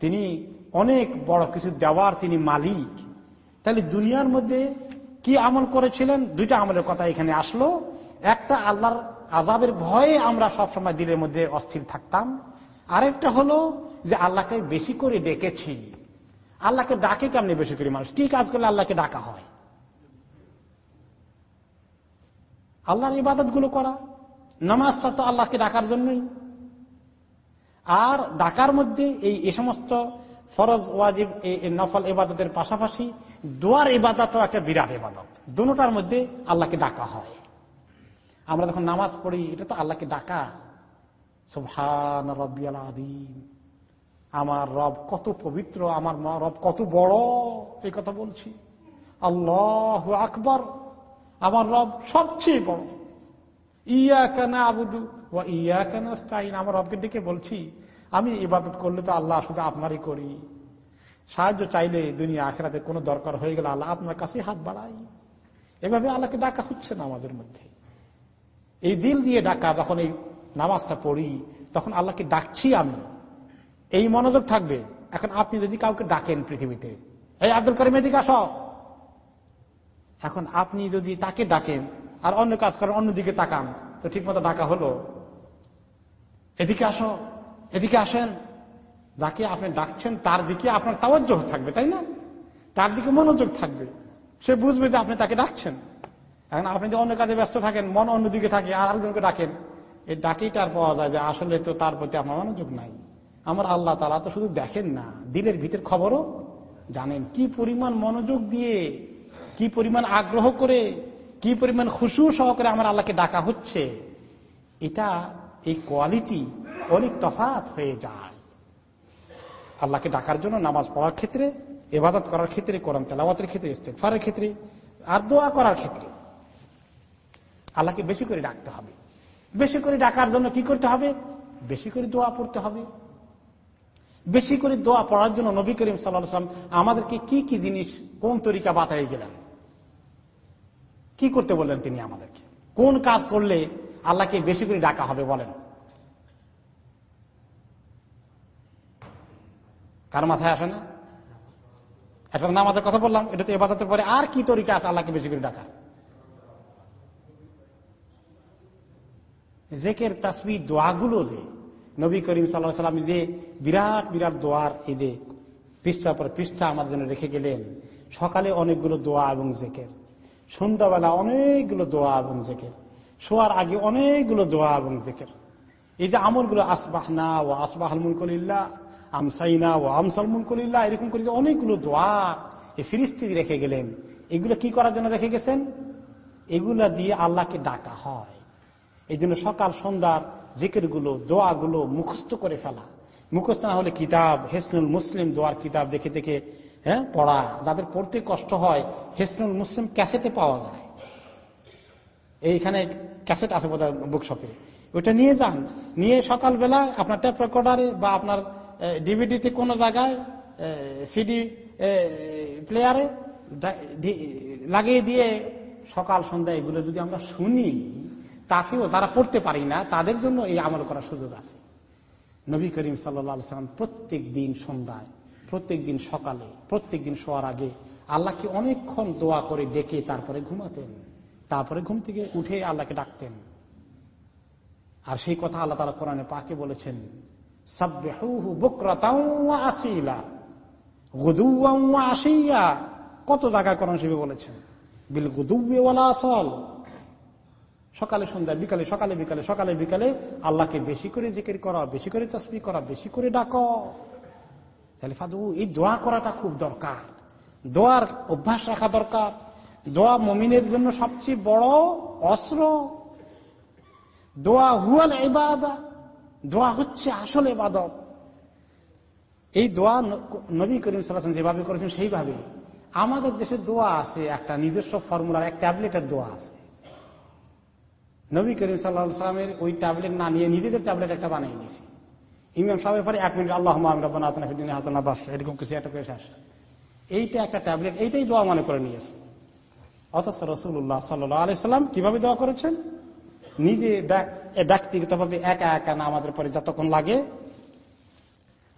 Speaker 1: তিনি অনেক বড় কিছু দেওয়ার তিনি মালিক। তাহলে দুনিয়ার মধ্যে কি আমল করেছিলেন? দুইটা আমলের কথা এখানে আসলো। একটা আল্লাহর আজাবের ভয়ে আমরা সবসময় দিলের মধ্যে অস্থির থাকতাম। আরেকটা হলো যে আল্লাহকে বেশি করে ডেকেছি। আল্লাহকে ডাকে কেমনি বেশি করে মানুষ? কি কাজ করলে আল্লাহকে ডাকা হয়? আল্লাহর ইবাদতগুলো করা। নামাজটা তো আল্লাহকে ডাকার জন্যই। আর ডাকার মধ্যে এই এ সমস্ত ফরজ, ওয়াজিব নফল ইবাদতের পাশাপাশি দোয়ার ইবাদতও একটা বিরাট ইবাদত। দুটার মধ্যে আল্লাহকে ডাকা হয়। আমরা যখন নামাজ পড়ি, এটা তো আল্লাহকে ডাকা। সুবহান রব্বিয়াল আদিম আমার রব কত পবিত্র, আমার মা রব কত বড়, এই কথা বলছি। আল্লাহ আকবর, আমার রব সবচেয়ে বড়। ইয়া কেন আবুদু ও ইয়া কেন স্টাইন আমার রবকে ডেকে বলছি, আমি ইবাদত করলে তো আল্লাহ শুধু আপনারই করি। সাহায্য চাইলে দুনিয়া আখেরাতে কোনো দরকার হয়ে গেলে আল্লাহ আপনার কাছে হাত বাড়াই। এভাবে আল্লাহকে ডাকা হচ্ছে না আমাদের মধ্যে। এই দিল দিয়ে ডাকা, যখন এই নামাজটা পড়ি, তখন আল্লাহকে ডাকছি আমি। এই মনোযোগ থাকবে। এখন আপনি যদি কাউকে ডাকেন পৃথিবীতে, এই আব্দুল করিম, এদিকে আস। এখন আপনি যদি তাকে ডাকেন আর অন্য কাজ করেন, অন্যদিকে তাকান, তো ঠিক মতো ডাকা হলো। এদিকে আসো, এদিকে আসেন। যাকে আপনি ডাকছেন, তার দিকে আপনার তাওয়াজ্য থাকবে, তাই না? তার দিকে মনোযোগ থাকবে। সে বুঝবে যে আপনি তাকে ডাকছেন। এখন আপনি যদি অন্য কাজে ব্যস্ত থাকেন, মন অন্যদিকে থাকে আর আরেকজনকে ডাকেন, এই ডাকিটার পাওয়া যায় যে আসলে তো তার প্রতি আমার মনোযোগ নাই। আমার আল্লাহ তালা তো শুধু দেখেন না, দিলের ভিতর খবরও জানেন। কি পরিমাণ মনোযোগ দিয়ে, কি পরিমাণ আগ্রহ করে, কি পরিমাণ খুশু সহকারে আমার আল্লাহকে ডাকা হচ্ছে, এটা এই কোয়ালিটি অনেক তফাত হয়ে যায়। আল্লাহকে ডাকার জন্য নামাজ পড়ার ক্ষেত্রে এবাদত করার ক্ষেত্রে, কোরআন তেলাওয়াতের ক্ষেত্রে ইস্তেফারের ক্ষেত্রে, আর দোয়া করার ক্ষেত্রে। আল্লাহকে বেশি করে ডাকতে হবে। বেশি করে ডাকার জন্য কি করতে হবে? বেশি করে দোয়া পড়তে হবে। বেশি করে দোয়া পড়ার জন্য নবী করিম সাল্লাম আমাদেরকে কি কি জিনিস, কোন তরিকা বাতাই গেলেন? কি করতে বললেন তিনি আমাদেরকে? কোন কাজ করলে আল্লাহকে বেশি করে ডাকা হবে বলেন? কার মাথায় আসে না? একটা নামাজের কথা বললাম, এটা তো এবাদতের পরে আর কি তরিকা আছে আল্লাহকে বেশি করে ডাকার? জেকের তাসবি দোয়াগুলো যে নবী করিম সাল্লাহ সাল্লাম যে বিরাট বিরাট দোয়ার এই যে পৃষ্ঠা পর পৃষ্ঠা আমার জন্য রেখে গেলেন। সকালে অনেকগুলো দোয়া এবং জেকের। সন্ধ্যাবেলা অনেকগুলো দোয়া এবং জেকের। শোয়ার আগে অনেকগুলো দোয়া এবং জেকের। এই যে আমলগুলো আসবাহনা ও আসবাহ মুলকলিল্লাহ আমসাইনা ও আমসাল মুলকলিল্লাহ এরকম করে যে অনেকগুলো দোয়া এই ফিরিস্তি রেখে গেলেন। এগুলো কি করার জন্য রেখে গেছেন? এগুলা দিয়ে আল্লাহকে ডাকা হয়। এই জন্য সকাল, সন্ধ্যার জিকেরগুলো দোয়াগুলো মুখস্থ করে ফেলা। মুখস্থ না হলে কিতাব, হেসনুল মুসলিম দোয়ার কিতাব দেখে দেখে হ্যাঁ পড়া। যাদের পড়তে কষ্ট হয়, হেসনুল মুসলিম ক্যাসেটে পাওয়া যায়। এইখানে ক্যাসেট আছে বোধ বুকশপে ওইটা নিয়ে যান। নিয়ে সকালবেলা আপনার ট্যাপ রেকর্ডারে বা আপনার ডিভিডিতে কোনো জায়গায় সিডি প্লেয়ারে লাগিয়ে দিয়ে সকাল, সন্ধ্যা এগুলো যদি আমরা শুনি তাতেও যারা পড়তে পারি না, তাদের জন্য এই আমল করার সুযোগ আছে। নবী করিম সাল্লাম প্রত্যেক দিন সন্ধ্যায়, প্রত্যেক দিন সকালে, প্রত্যেক দিন শোয়ার আগে আল্লাহকে অনেকক্ষণ দোয়া করে ডেকে তারপরে ঘুমাতেন। তারপরে ঘুম থেকে উঠে আল্লাহকে ডাকতেন। আর সেই কথা আল্লাহ তালা কোরআনে পাকে বলেছেন কত জায়গায় কোরআন শিবে বলেছেন, বিল গুদুওয়ালা আসল সকালে সন্ধ্যা বিকালে, সকালে বিকালে সকালে, বিকালে আল্লাহকে বেশি করে জিকির করা, বেশি করে তসবি করা, বেশি করে ডাক। তাহলে ফাদু, এই দোয়া করাটা খুব দরকার। দোয়ার অভ্যাস রাখা দরকার। দোয়া মমিনের জন্য সবচেয়ে বড় অস্ত্র। দোয়া হুয়াল এবাদা দোয়া হচ্ছে আসল এবাদত এই দোয়া নবী করিম সাল্লাম যেভাবে করেছেন সেইভাবে আমাদের দেশে দোয়া আছে, একটা নিজস্ব ফর্মুলার, এক ট্যাবলেটের দোয়া আছে। নবী করিম সাল্লাহ সাল্লামের ওই ট্যাবলেট না নিয়ে নিজেদের ট্যাবলেট একটা বানিয়ে নিয়েছি। ইমাম সাহেবের পরে এক মিনিট আল্লাহ হাসানা বাস, এরকম কিছু একটা করে শেষ। এইটা একটা ট্যাবলেট, এইটাই দোয়া মনে করে নিয়েছে। অথচ রসুল্লাহ সাল্লাহ আলাইসাল্লাম কীভাবে দোয়া করেছেন? নিজে ব্যক্তিগতভাবে একা একা না আমাদের পরে যতক্ষণ লাগে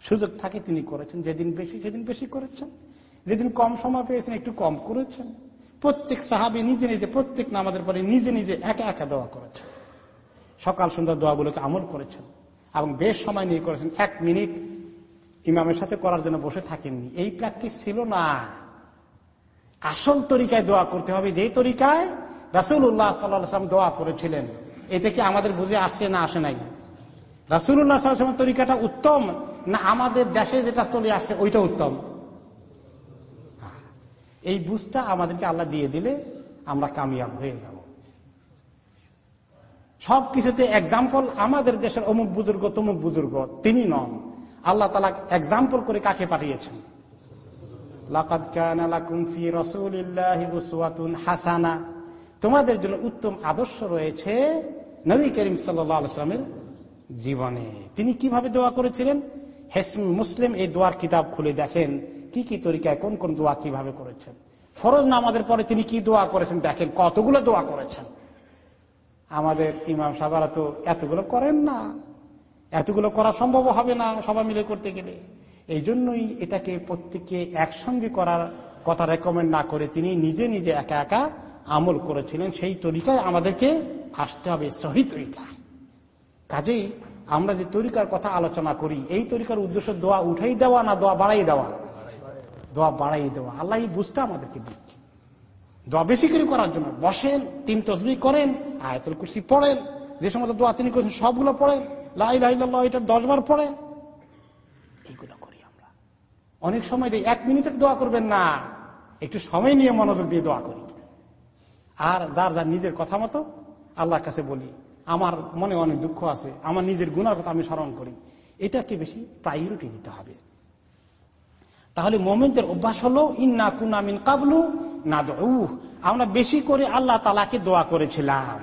Speaker 1: সুযোগ থাকে তিনি করেছেন। যেদিন বেশি, সেদিন বেশি করেছেন। যেদিন কম সময় পেয়েছেন, একটু কম করেছেন। প্রত্যেক সাহাবি নিজে নিজে, প্রত্যেক নামাজের পরে নিজে নিজে একা একা দোয়া করেছেন। সকাল সন্ধ্যা দোয়াগুলোকে আমল করেছেন এবং বেশ সময় নিয়ে করেছেন। এক মিনিট ইমামের সাথে করার জন্য বসে থাকেননি। এই প্র্যাকটিস ছিল না। আসল তরিকায় দোয়া করতে হবে। যেই তরিকায় রাসুল্লাহ সাল্লাম দোয়া করেছিলেন, এতে কি আমাদের বুঝে আসছে না আসে নাই? রাসুল্লাহ সাল্লামের তরিকাটা উত্তম না আমাদের দেশে যেটা চলে আসছে, ওইটা উত্তম? এই বুঝটা আমাদেরকে আল্লাহ দিয়ে দিলে আমরা কামিয়াব হয়ে যাব। সব কিছুতে এক্সাম্পল আমাদের দেশের অমুক বুজুর্গ, তমুক বুজুর্গ, তিনি নন। আল্লাহ তালা এক্সাম্পল করে কাকে পাঠিয়েছেন? হাসানা। তোমাদের জন্য উত্তম আদর্শ রয়েছে নবী করিম সাল্লামের জীবনে। তিনি কীভাবে দোয়া করেছিলেন? হেসম মুসলিম এই দোয়ার কিতাব খুলে দেখেন। কি কি তরিকায় কোন কোন দোয়া কীভাবে করেছেন? ফরজ নামাজের পরে তিনি কি দোয়া করেছেন? দেখেন, কতগুলো দোয়া করেছেন। আমাদের ইমাম সাহাবারা তো এতগুলো করেন না। এতগুলো করা সম্ভব হবে না সবাই মিলে করতে গেলে। এই জন্যই এটাকে প্রত্যেককে একসঙ্গে করার কথা রেকমেন্ড না করে তিনি নিজে নিজে একা একা আমল করেছিলেন। সেই তরিকায় আমাদেরকে আসতে হবে, সহি তরিকায়। কাজেই আমরা যে তরিকার কথা আলোচনা করি, এই তরিকার উদ্দেশ্য দোয়া উঠাই দেওয়া না দোয়া বাড়াই দেওয়া? দোয়া বাড়াই দেওয়া। আল্লাহ এই বুঝটা আমাদেরকে দিচ্ছে। দোয়া বেশি করে করার জন্য বসেন, তিন তসবি করেন, আয়তল কুশি পড়েন, যে সমস্ত দোয়া তিনি করেছেন সবগুলো পড়েন লাই লাইল্লাহ এটা দশবার পড়েন। এইগুলো করি আমরা। অনেক সময় দিয়ে এক মিনিটের দোয়া করবেন না, একটু সময় নিয়ে মনোযোগ দিয়ে দোয়া করি। আর যার যার নিজের কথা মতো আল্লাহর কাছে বলি, আমার মনে অনেক দুঃখ আছে, আমার নিজের গুণার কথা আমি স্মরণ করি। এটাকে বেশি প্রায়োরিটি দিতে হবে। তাহলে মোমেন্টের অভ্যাস হলো ইন্না কুনামিন কাবলু না আমরা বেশি করে আল্লাহ তালাকে দোয়া করেছিলাম।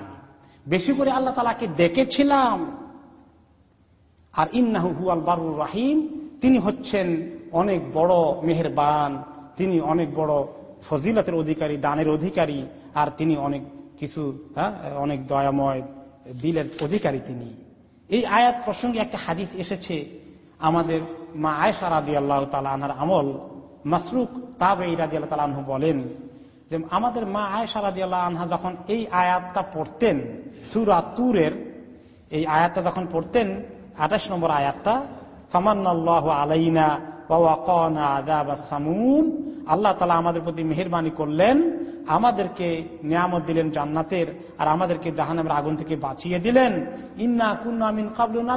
Speaker 1: বেশি করে আল্লাহ তালাকে ডেকেছিলাম। আর ইন্নাহু আল বারুর রাহিম। তিনি হচ্ছেন অনেক বড় মেহেরবান তিনি অনেক বড় ফজিলতের অধিকারী দানের অধিকারী আর তিনি অনেক কিছু হ্যাঁ, অনেক দয়াময় দিলের অধিকারী তিনি। এই আয়াত প্রসঙ্গে একটা হাদিস এসেছে আমাদের মা আয়সা রাদি আল্লাহ তালাহার আমল মাসরুক তাবে রাদি আল্লাহ তালাহু বলেন যে আমাদের মা আয়সা রাদি আল্লাহ আনহা যখন এই আয়াতটা পড়তেন, সুরা তুরের, এই আয়াতটা যখন পড়তেন, আঠাশ নম্বর আয়াতটা, ফামান্নাল্লাহ আলাইনা আল্লাহ তালা আমাদের প্রতি মেহরবানি করলেন, আমাদেরকে নিয়ামত দিলেন জান্নাতের, আর আমাদেরকে জাহানামের আগুন থেকে বাঁচিয়ে দিলেন। ইন্না কুন্নামিন কাবলু না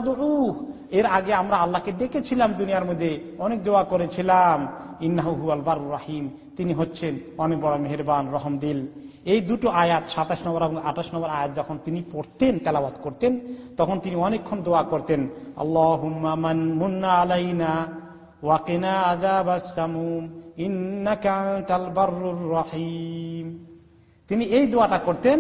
Speaker 1: এর আগে আমরা আল্লাহকে ডেকেছিলাম দুনিয়ার মধ্যে, অনেক দোয়া করেছিলাম। ইন্নাহু আল বারুর রাহিম। তিনি হচ্ছেন অনেক বড় মেহরবান রহমদিল এই দুটো আয়াত সাতাশ নম্বর এবং আঠাশ নম্বর আয়াত যখন তিনি পড়তেন, তেলাওয়াত করতেন, তখন তিনি অনেকক্ষণ দোয়া করতেন আল্লাহ মুন্না আলাইনা ওয়াকিনা আদাব রহিম তিনি এই দোয়াটা করতেন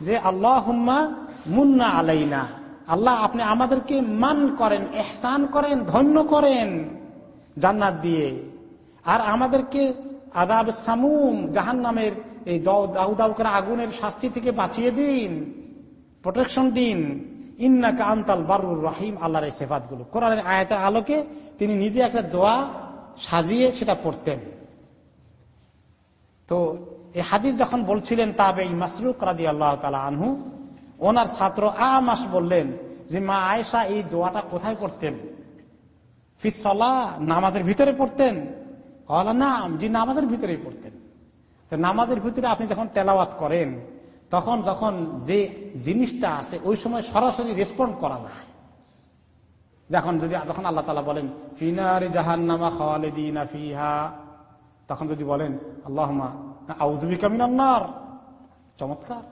Speaker 1: যে আল্লাহ হুম্মা মুন্না আলাইনা। আল্লাহ আপনি আমাদেরকে মান করেন এহসান করেন, ধন্য করেন জান্নাত দিয়ে। আর আমাদেরকে আদাব সামুম জাহান নামের এই দাউ দাউ করে আগুনের শাস্তি থেকে বাঁচিয়ে দিন, প্রোটেকশন দিন। ইন্না কান্তাল বারুর রাহিম, আল্লাহর এই সেফাতগুলো কোরআনের আয়তের আলোকে তিনি নিজে একটা দোয়া সাজিয়ে সেটা পড়তেন। তো এই হাদিস যখন বলছিলেন তাবে মাসরুক রাজি আল্লাহ তালা আনহু, ওনার ছাত্র আমাস বললেন যে, মা আয়েশা, এই দোয়াটা কোথায় পড়তেন? ফিসলা নামাজের ভিতরে পড়তেন কলা, নাম যে নামাজের ভিতরেই পড়তেন। তো নামাজের ভিতরে আপনি যখন তেলাওয়াত করেন তখন যখন যে জিনিসটা আছে, ওই সময় সরাসরি রেসপন্ড করা যায়। যখন যদি, যখন আল্লাহ তালা বলেন, ফিনারি জাহান্নামা খাওয়ালেদিনা ফিহা তখন যদি বলেন আল্লাহমা আউজবিকা মিনান্নার চমৎকার।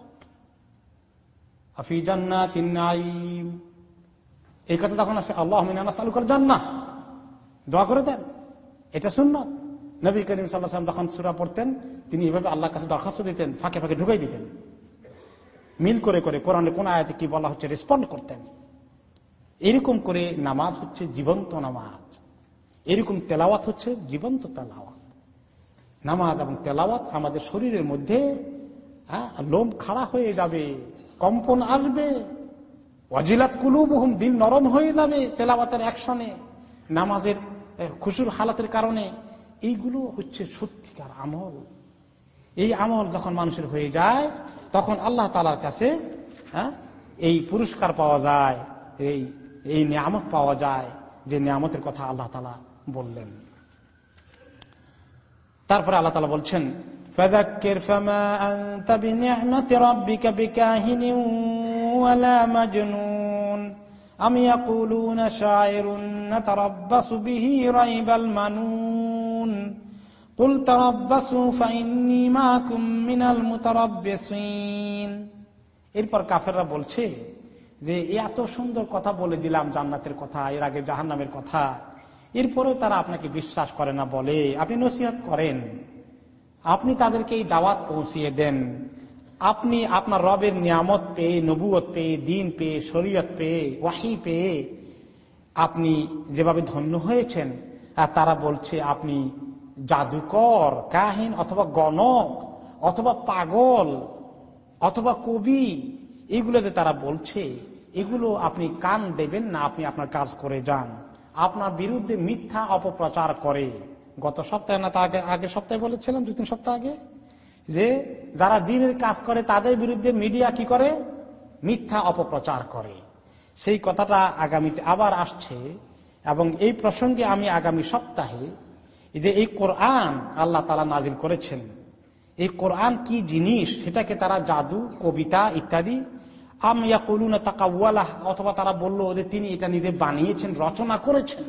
Speaker 1: আফিজান্না চিন্নাইম এই কথা তখন আসে, আল্লাহ মিনানা সালুকার জান্না দোয়া করে দেন। এটা শুনন নবী করিম সাল্লাহ যখন সুরা পড়তেন, তিনি এভাবে আল্লাহর কাছে দরখাস্ত দিতেন, ফাঁকে ফাঁকে ঢুকাই দিতেন। মিল করে করে কোরআনে কোন আয়াতে কি বলা হচ্ছে রেসপন্ড করতেন। এরকম করে নামাজ হচ্ছে জীবন্ত নামাজ। এরকম তেলাওয়াত হচ্ছে জীবন্ত তেলাওয়াত। নামাজ এবং তেলাওয়াত আমাদের শরীরের মধ্যে হ্যাঁ, লোম খাড়া হয়ে যাবে কম্পন আসবে অজিলাত কুলুবহুম দিল নরম হয়ে যাবে তেলাওয়াতের অ্যাকশনে নামাজের খুশুর হালাতের কারণে। এইগুলো হচ্ছে সত্যিকার আমল। এই আমল যখন মানুষের হয়ে যায়, তখন আল্লাহ তালার কাছে হ্যাঁ, এই পুরস্কার পাওয়া যায়, এই এই নিয়ামত পাওয়া যায়, যে নিয়ামতের কথা আল্লাহ তালা বললেন। তারপরে আল্লাহ তালা বলছেন আমি قل تربصوا فإني معكم من المتربصين এরপর কাফেররা বলছে যে এত সুন্দর কথা বলে দিলাম জান্নাতের কথা এর আগে জাহান্নামের কথা এরপরেও তারা আপনাকে বিশ্বাস করে না বলে আপনি নসিহত করেন আপনি তাদেরকে এই দাওয়াত পৌঁছিয়ে দেন আপনি আপনার রবের নিয়ামত পেয়ে নবুয়ত পেয়ে দিন পেয়ে শরীয়ত পেয়ে ওয়াহি পেয়ে আপনি যেভাবে ধন্য হয়েছেন আর তারা বলছে আপনি জাদুকর, কাহিন অথবা গণক, অথবা পাগল, অথবা কবি এগুলোতে তারা বলছে, এগুলো আপনি কান দেবেন না, আপনি আপনার কাজ করে যান। আপনার বিরুদ্ধে মিথ্যা অপপ্রচার করে। গত সপ্তাহে না, তা আগে আগের সপ্তাহে বলেছিলাম দু তিন সপ্তাহ আগে, যে যারা দিনের কাজ করে, তাদের বিরুদ্ধে মিডিয়া কি করে? মিথ্যা অপপ্রচার করে। সেই কথাটা আগামীতে আবার আসছে, এবং এই প্রসঙ্গে আমি আগামী সপ্তাহে যে এই কোরআন আল্লাহ তালা নাজিল করেছেন, এই কোরআন কি জিনিস? সেটাকে তারা জাদু, কবিতা ইত্যাদি? আম অথবা তারা বলল যে তিনি এটা নিজে বানিয়েছেন, রচনা করেছেন।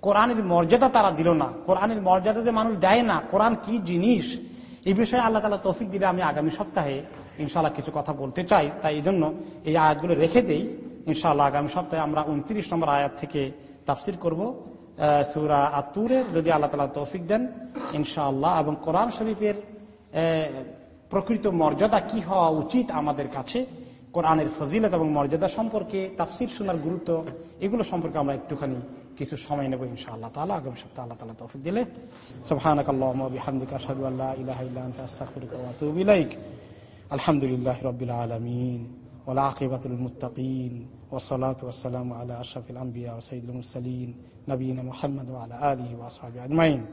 Speaker 1: কোরআনের মর্যাদা তারা দিল না। কোরআনের মর্যাদা যে মানুষ দেয় না, কোরআন কি জিনিস? এই বিষয়ে আল্লাহ তালা তৌফিক দিলে আমি আগামী সপ্তাহে ইনশাল্লাহ কিছু কথা বলতে চাই। তাই এই জন্য এই আয়াতগুলো রেখে দেই। ইনশাআল্লাহ আগামী সপ্তাহে আমরা উনত্রিশ নম্বর আয়াত থেকে তাফসির করব। সুরা আতুরের যদি আল্লাহ তালা তৌফিক দেন, ইনশাআল্লাহ। এবং কোরআন শরীফের প্রকৃত মর্যাদা কি হওয়া উচিত আমাদের কাছে? কোরআনের ফজিলত এবং মর্যাদা সম্পর্কে, তাফসির শোনার গুরুত্ব, এগুলো সম্পর্কে আমরা একটুখানি কিছু সময় নেব ইনশাআল্লাহ তালা আগামী সপ্তাহে আল্লাহ তালা তৌফিক দিলে। ইলাইক। আলহামদুলিল্লাহি রাব্বিল আকিবাতুল মুত্তাকিন। والصلاة والسلام على أشرف الأنبياء وسيد المرسلين نبينا محمد وعلى آله وأصحابه أجمعين.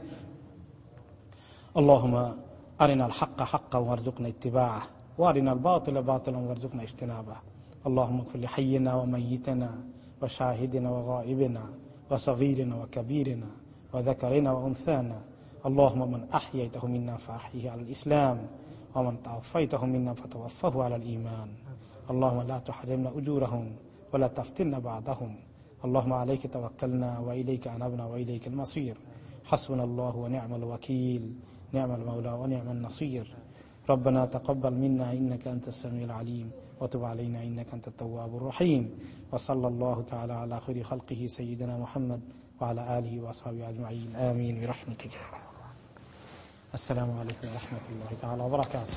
Speaker 1: اللهم أرنا الحق حقا وارزقنا اتباعه وأرنا الباطل باطلا وارزقنا اجتنابه. اللهم اغفر لحينا وميتنا وشاهدنا وغائبنا وصغيرنا وكبيرنا وذكرنا وأنثانا. اللهم من أحييته منا فأحيه على الإسلام ومن توفيته منا فتوفه على الإيمان. اللهم لا تحرمنا أجورهم ولا تفتنا بعدهم اللهم عليك توكلنا وإليك انبنا وإليك المصير. حسبنا الله ونعم الوكيل. نعم المولى ونعم النصير. ربنا تقبل منا إنك أنت السميع العليم. وتب علينا إنك أنت التواب الرحيم. وصلى الله تعالى على خير خلقه سيدنا محمد وعلى آله وأصحابه أجمعين. آمين برحمتك. السلام عليكم ورحمة الله تعالى وبركاته.